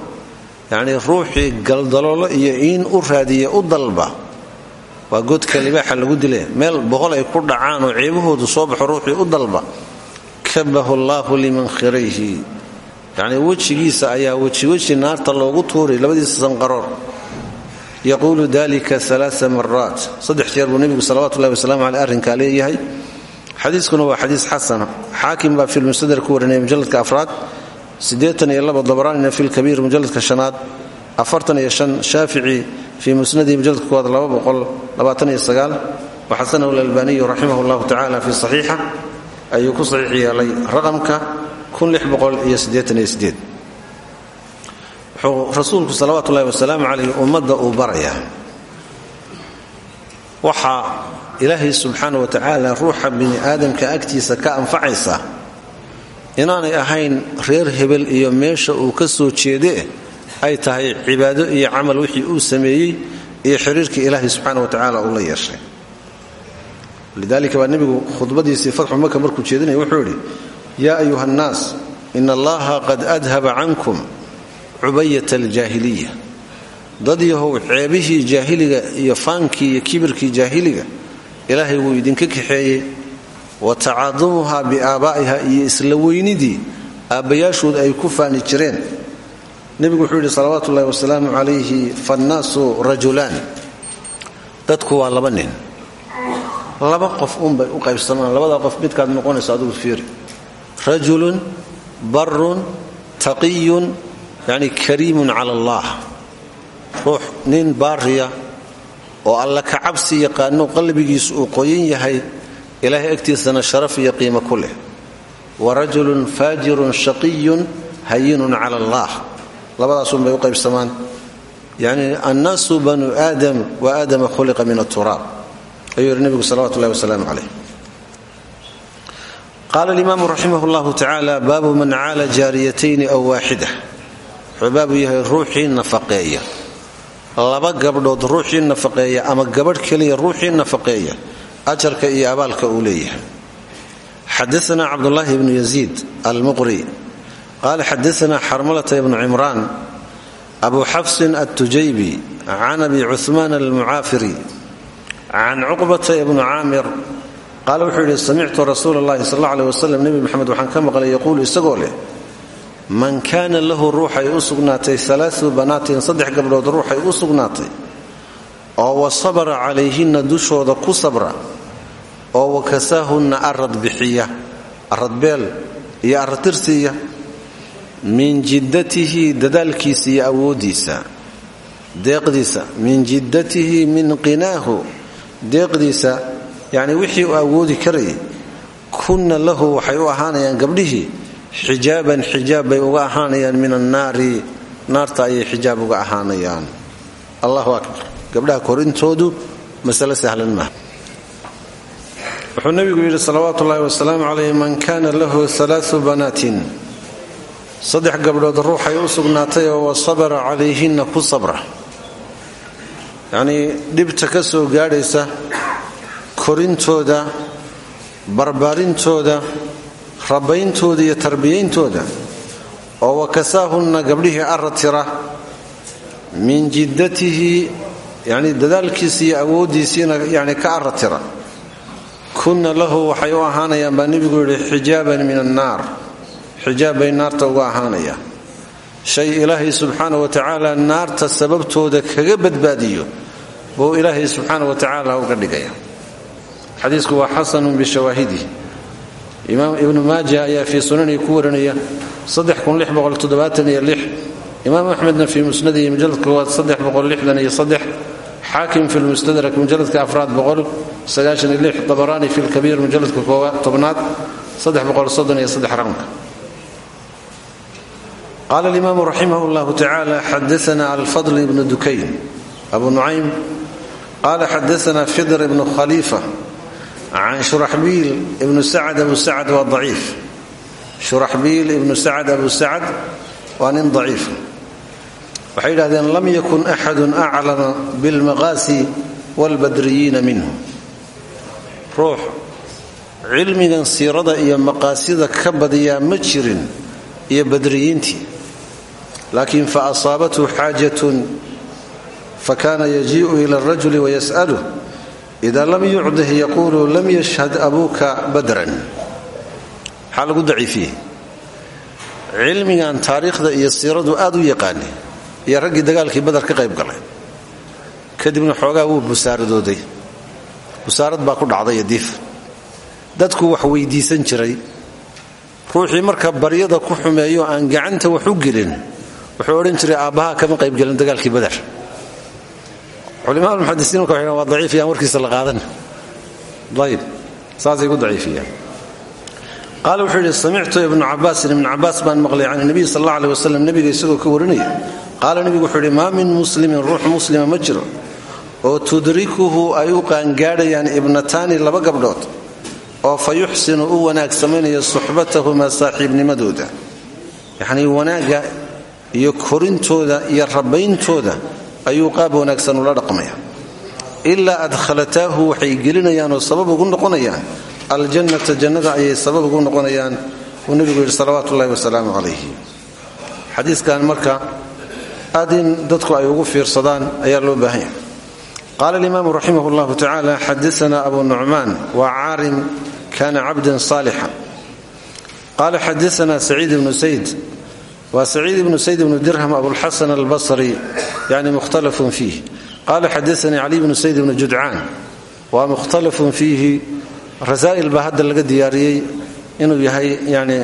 Yacnii ruuxii galdaloolo iyo iin u raadiya u dalba waa godka libaaxa lagu dile meel boqol ay ku dhacaan oo ceebahoodu soo ruuxii u dalba kabahu llaahu liman khirayhi. Yacnii wejigiisa ayaa wejiweji naarta loogu tuuray labadiisa sanqaroor. Yaquulu dalika alaaa maraat saddex jeer buu nebigu salawatu ullahi wasalaamu caleyh arrinkaa leeyahay. Xadiiskuna waa xadiis xasana xaakim baa filmustadar ku warinaya mujalladka afraad siddeetan iyo laba dabaraanina fi lkabiir mujalladka shanaad afartan iyo shan shaafici fii musnadihi mujalladka sagaal waxasanahu lalbaniyu raximah llahu tacala fi saxiixa ayuu ku saxiix yeelay raqamka wuxuu rasuulku salawaatu ullahi wasalaamu calayh ummadda uu barayaa. Waxaa ilaahay subxaana wa tacaala ruuxa bini aadamka agtiisa ka anfacaysa inaanay ahayn reer hebel iyo meesha uu ka soo jeedee ay tahay cibaado iyo camal wixii uu sameeyey iyo xiriirkii ilaahay subxaana wa tacaala uu la yeeshay lidalika baa nebigu khudbadiisii fatxu maka markuu jeedinaya wuxuu yidhi yaa ayuha annaas in allaha qad adhaba cankum cubayat aljaahiliya. Dad yahow ceebihii jaahiliga iyo faankii iyo kibirkii jaahiliga ilaahay wuu idinka kaxeeyey wa tacaadumuha biaabaa'iha iyo isla weynidii aabbayaashood ay ku faani jireen. Nebigu wuxuu yidhi salawaatu ullahi wasalaamu calayhi fannaasu waa laba nin laba qof unbay u qaybsamaan labada qof midkaad noqonayso adigu fiiri. Rajulun barun taqiyun yani kariimun cala allah ruux nin baariya oo alla ka cabsi yaqaano qalbigiisu uu qoyan yahay ilaahay agtiisana sharaf iyo qiimo ku wa rajulun faajirun shaqiyun hayinun cala allah labadaasunbay u qaybsamaan. Yani annaasu banu aadam wa aadama khuliqa min aturaab ayuu yidhi nebigu salawatu ullahi wasalaamu calayh. Qaala alimaamu raximah llahu tacaala baabu man caala jaariyatayni aw waaxida. Wuxuu yahay ruuxii nafaqeeya. Laba gabdhood ruuxii nafaqeeya ama gabadh keliya ruuxii nafaqeeya ajarka iyo abaalka uu leeyahay. Xadaana cabdulaahi bnu yaziid almuqri qaala xadaana xarmalata ibnu cimraan abu xafsin attujaybi can abi cuhmaan almucaafiri can cuqbata ibnu caamir qaala wuxuu yidhi samictu rasuula allahi sal alla aleh wasalam nebi maxamed waxaan ka maqlay yaquulu isagoo leh man kaana lahu ruuxay u sugnaatay alaau banaatin saddex gabdhood ruuxay u sugnaatay oo wa sabra calayhinna dushooda ku sabra oo wakasaahunna arad bixiya aradbeel iyo aradtirsiiya min jiddatihi dadaalkiisa iyo awoodiisa deeqdiisa min jiddatihi min qinaahu deeqdiisa yacni wixii uu awoodi karayay kunna lahu waxay u ahaanayaan gabdhihii xijaaban xijaab bay uga ahaanayaan min annaari naarta ayay xijaab uga ahaanayaan. Allahu akbar. Gabdhaha korintoodu masale sahlan maaha wuxuu nabigu yidhi salawaatu ullaahi wasalaamu calayh man kaana lahu alaau banaatin. Saddex gabdhood ruuxay u sugnaatay oo wa sabara calayhinna ku sabra yacnii dhibta ka soo gaadhaysa korintooda barbaarintooda rabayntooda iyo tarbiyayntooda oo wakasaahunna gabdhihii aratira min jiddatihi yacnii dadaalkiisa iyo yacni ka aratira kunna lahu waxay u ahaanayaan baa nebigu yidhi xijaaban min annaar. Xijaab bay naarta uga ahaanayaan. Shay ilaahay subxaana wa tacaala naarta sababtooda kaga badbaadiyo buu ilaahay subxaana wa tacaala uga dhigaya. Xadiisku waa xasanun bishawaahidihi. Imaam ibnu maaja ayaa fii sunanihi ku warinaya imaam axmedna fii musnadihi mujaladka koowaad xaakim fi lmustadrak mujaladka afraad abaraani fi lkabiir mujaladka tobnaad. Ramka qaala alimaamu raximah llahu tacala xadaana alfadl ibnu dukayn. Abu nucaym qaala xadaana fidr ibnu khaliifa can shuraxbiil ibnu sacd abu sacd waa aciif shuraxbiil ibnu sacd abu sacd waa nin daciif waxay yidhahdeen lam yakun axadun aclama bilmaqaasi waalbadriyiina minhu ruux cilmigan siirada iyo maqaasida ka badiyaa ma jirin iyo badriyiintii laakiin fa asaabathu xaajatun fakana yajii'u ila arajuli wayas'aluh ida lam yucdih yaquulu lam yashhad abuuka badran maxaa lagu daciifiyey cilmigan taariikhda iyo siiradu aad u yaqaani iyo raggii dagaalkii badar ka qayb galay kadibna xoogaa wuu busaaradooday busaarad baa ku dhacday dadku wax weydiisan jiray ruuxii marka baryada ku xumeeyo aan gacanta wax u gelin wuxuu odhan jiray aabbaha kama qaybgelin dagaalkii badar culimaauxadisiin marka waxay waa daciifiyaan warkiisa la qaadan. Ayib saasay ku daciifiyaan. Qaala wuxuu yidhi samictu ibnu cabaasin ibnu cabaas baan maqlay can nabiy sal alla aleh wasalam nebiga isagoo ka warinaya. Qaala nebigu wuxuu yidhi maa min muslimin ruux muslima ma jiro oo tudrikuhu ay u qaangaadhayaan ibnataani laba gabdhood oo fa yuxsinu u wanaag samaynaya suxbatahumaa saaxiibnimadooda. Iyo korintooda iyo rabayntooda ayuu qaab wanaagsan ula dhaqmaya. Ilaa adkhalataahu waxay gelinayaan oo sabab ugu noqonayaan. Aljannata jannada ayay sabab ugu noqonayaan. Uu nebigu yidhi salawaatu ullahi wasalaamu calayhi. Xadiiskan marka aad dadku ay ugu fiirsadaan ayaa loo baahan yahay. Qaala alimaamu raximah llahu tacala xadaana abu nucmaan waa caarim kana cabdan saalixa qaala xadaana saciid ibnu sayd. Waa saciid ibnu sayd ibnu dirham abulxasan albasri yani mukhtalafun fiih qaala xadaanii cali bnu sayd ibnu judcaan waa mukhtalafun fiihi rasaa'il baa hadda laga diyaariyey inuu yahay yani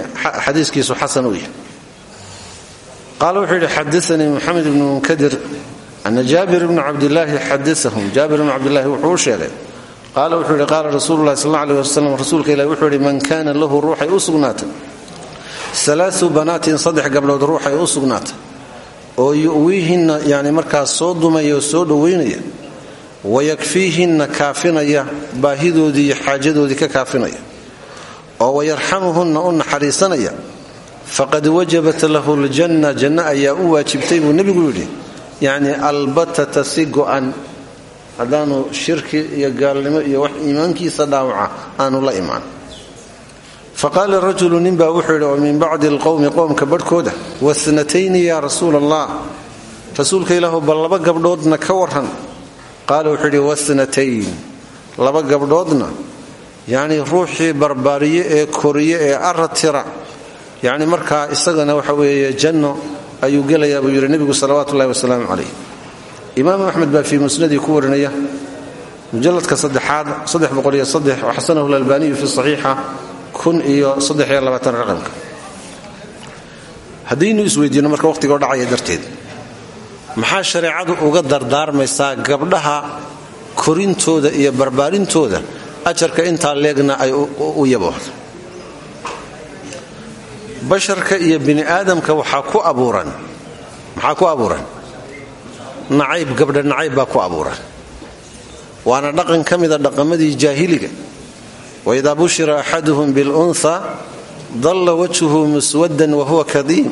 xadiiskiisu xasan uu yahay qaala wuxuu yidhi xadaanii moxamed ibnu munkadir ana jaabir ibnu cabdilaahi xadaahum jaabir ibnu cabdilaahi wuxuu u sheegay qaala wuxuu yidhi qaala rasuulu lahi sal aleh wasalam rasuulka ilahi wuxuu yidhi man kaana lahu ruuxay u sugnaatay alaau banaatin saddex gabdhood ruuxay u sugnaatay oo yu'wiihinna yani markaas soo dumaya oo soo dhowaynaya wayakfiihinna kaafinaya baahidoodii iyo xaajadoodii ka kaafinaya oo wayarxamuhunna u naxariisanaya faqad wajabat lahu ljanna janno ayaa u waajibtay buu nebigu yidhi yacni albatata si go'an haddaanu shirki iyo gaalnimo iyo wax iimaankiisa dhaawaca aanu la imaan faqaala rajulu ninbaa wuxuu yidhi oo min bacdi alqowmi qoomka barhkooda wasnatayni yaa rasuula allah rasuulka ilaahu bal laba gabdhoodna ka waran qaala wuxuu yidhi wasnatayn laba gabdhoodna yacnii ruuxii barbaariye ee koriye ee aratira yacni markaa isagana waxa weeye janno ayuu gelayaa buu yidhi nebigu salawaatu ullahi wasalaamu calayh imaam axmed baa fii musnadii ku warinaya mujalladka saddexaad xasanahu lalbaaniyu fi saxiixa raqamka. Haddaynu isweydiinno marka wakhtigoo dhacaya darteed maxaa shareecadu uga dardaarmaysaa gabdhaha korintooda iyo barbaarintooda ajarka intaa leegna ay u yaboohdo. Basharka iyo bini aadamka waxaa ku abuuran. Maxaa ku abuuran? Nacayb gabdha nacayb baa ku abuuran. Waana dhaqan ka mida dhaqamadii jaahiliga waidaa bushira axaduhum bilunha dalla wajhuhu muswaddan wahuwa kadiim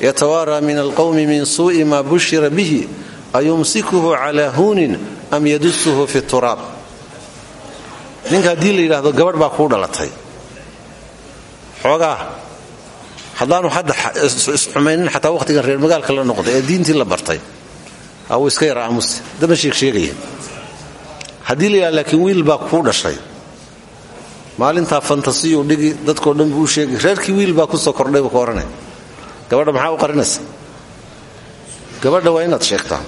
yatawaaraa min alqowmi min suu'i maa bushira bihi ayumsikuhu calaa huunin am yadusuhu fi turaab ninka haddii la yidhaahdo gabadh baa kuu dhalatay xoogaa haddaanu hadda isxumaynin xataa wakhtigan reer magaalka la noqday ee diintii la bartay wuu iska yara amuse dama sheegsheegaya haddii la yidhahdo laakiin wiil baa kuu dhashay maalintaa fantasiyuu dhigi dadkoo dhan buu sheegi reerkii wiil baa ku soo kordhay buu ka odhanay gabadha maxaa u qarinaysa? Gabadha waa inaad sheegtaa.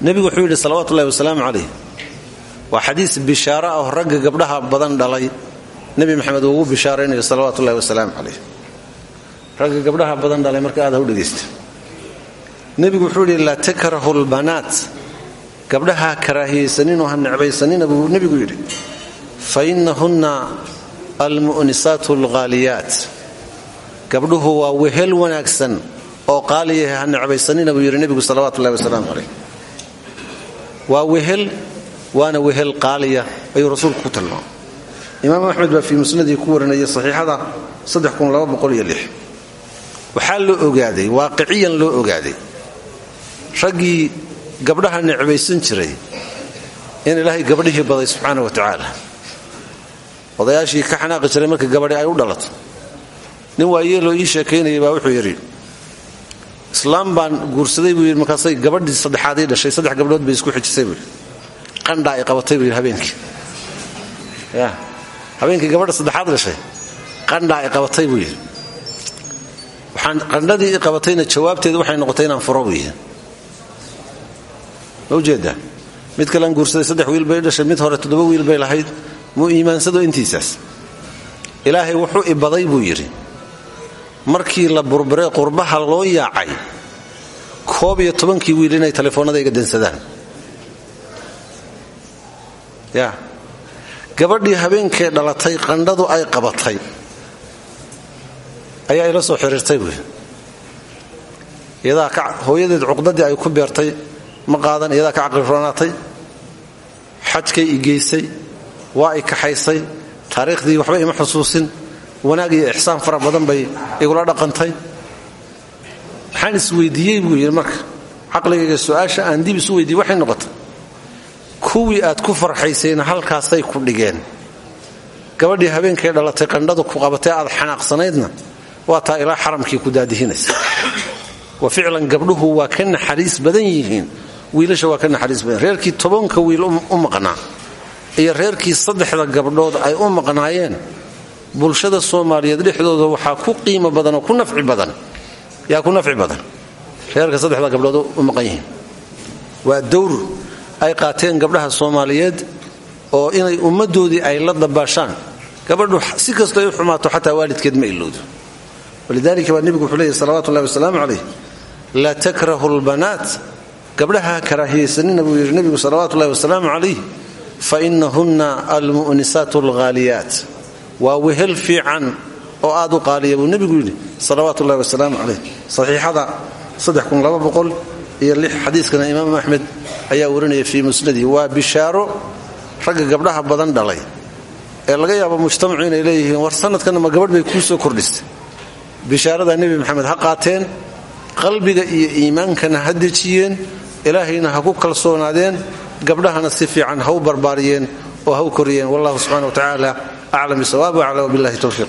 Nebigu wuxuu yidhi salawatullahi wasalaamu calayh. Waa xadiis bishaaro ah gabdhaha badan dhalay. Nebi maxamed uu ugu bishaaraynayo salawatullahi wasalaamu gabdhaha badan dhalay marka aad u dhegaysta nebigu wuxuu yidhi laa takrahu lbanaat gabdhaha karaahiyaysaninoo ha necbaysanina buu nebigu yidhi fainahunna almu'nisaat alghaaliyaat gabdhuhu waa wehel wanaagsan oo qaaliyahe ha necbaysanina buu yidhi nebigu salawatu ullahi wasalaamu calayh waa wehel waana wehel qaaliya ayuu rasuulku ku tilmaamay imaam axmed baa fii musnadii ku warinaya saxiixada waxaa loo ogaaday waaqiciyan loo ogaaday raggii gabdhaha necbaysan jiray in ilaahay gabdhihii baday subxaana wa tacaala odayaashii ka xanaaqi jiray markii gabadhi ay u dhalato nin waayeeloo ii sheekaynayay baa wuxuu yidhi islaam baan guursaday buu yidhi markaasay gabadhii saddexaad ii dhashay saddex gabdhood bay isku xijisay buu yidhi. Ay qabatay buu yidhi ya habeenkii gabadha saddexaad dhashay qandhaa ay qabatay buu yidhi. Waxaan qandhadii qabatayna jawaabteedu waxay noqotay inaan furo buu yidhi. Mid kalean guursaday saddex wiil bay dhashay mid hore toddoba wiil bay lahayd muu iimaansado intiisaas. Ilaahay wuxuu ibaday buu yidhi markii la burburay qurbaha loo yaacay koob iyo tobankii wiil inay telefoonnada iga dansadaan ya. Gabadhii habeenkee dhalatay qandhadu ay qabatay ayaa ila soo xiriirtay buui iyadaa hooyadeed cuqdadii ay ku beertay ma qaadan iyadaa ka caqliroonaatay xajkay i geysay waa i kaxaysay. Taariikhdii waxba ima xusuusin. Wanaag iyo ixsaan fara badan bay igula dhaqantay. Waxaan isweydiiyey buu yidhi marka. Caqligayga su'aasha aan dib isu weydiiye noqotay. Kuwii aad ku farxaysayna halkaasay ku dhigeen. Gabadhii habeenkay dhalatay qandhadu ku qabatay aad xanaaqsanaydna waa taa ilaa xaramkii ku daadihinaysa wa ficlan gabdhuhu waa ka naxariis badan yihiin. Wiilasha waa ka naxariis badan. Reerkii tobanka wiil u maqnaa iyo reerkii saddexda gabdhood ay u maqnaayeen bulshada soomaaliyeed dhexdooda waxaa ku qiimo badan oo ku nafci badan. Yaa ku nafci badan. Reerka saddexda gabdhood u maqan waa dowr ay qaateen gabdhaha soomaaliyeed oo inay ummaddoodii ay la dabaashaan. Gabadhu si kastoo ay u xumaato xataa waalidkeed ma ilowdo walidaalika baa nebigu wuxuu leeyahy salawatu ullahi wasalaamu calayh laa takrahu lbanaat. Gabdhaha karaahiyaysanina buu yidhi nebigu salawaatu ullahi wasalaamu calayh fa inahunna almu'nisaat alghaaliyaat waa wehel fiican oo aad u qaaliya buu nebigu yidhi salawaatu ullahi wasalaamu calayh. Saxiixada iyo xadiiskana imaam axmed ayaa warinaya fii musnadii waa bishaaro ragga gabdhaha badan dhalay ee laga yaabo mujtamacu inay leeyihiin war sanadkanna ma gabadh bay kuu soo kordhistay. Bishaaradaa nebi maxamed ha qaateen qalbiga iyo iimaankana ha dejiyeen ilaahayna ha ku kalsoonaadeen gabdhahana si fiican ha barbaariyeen oo ha koriyeen. Wallahu subxana wa tacaala aclam bisawaab wacla wabillahi towfiiq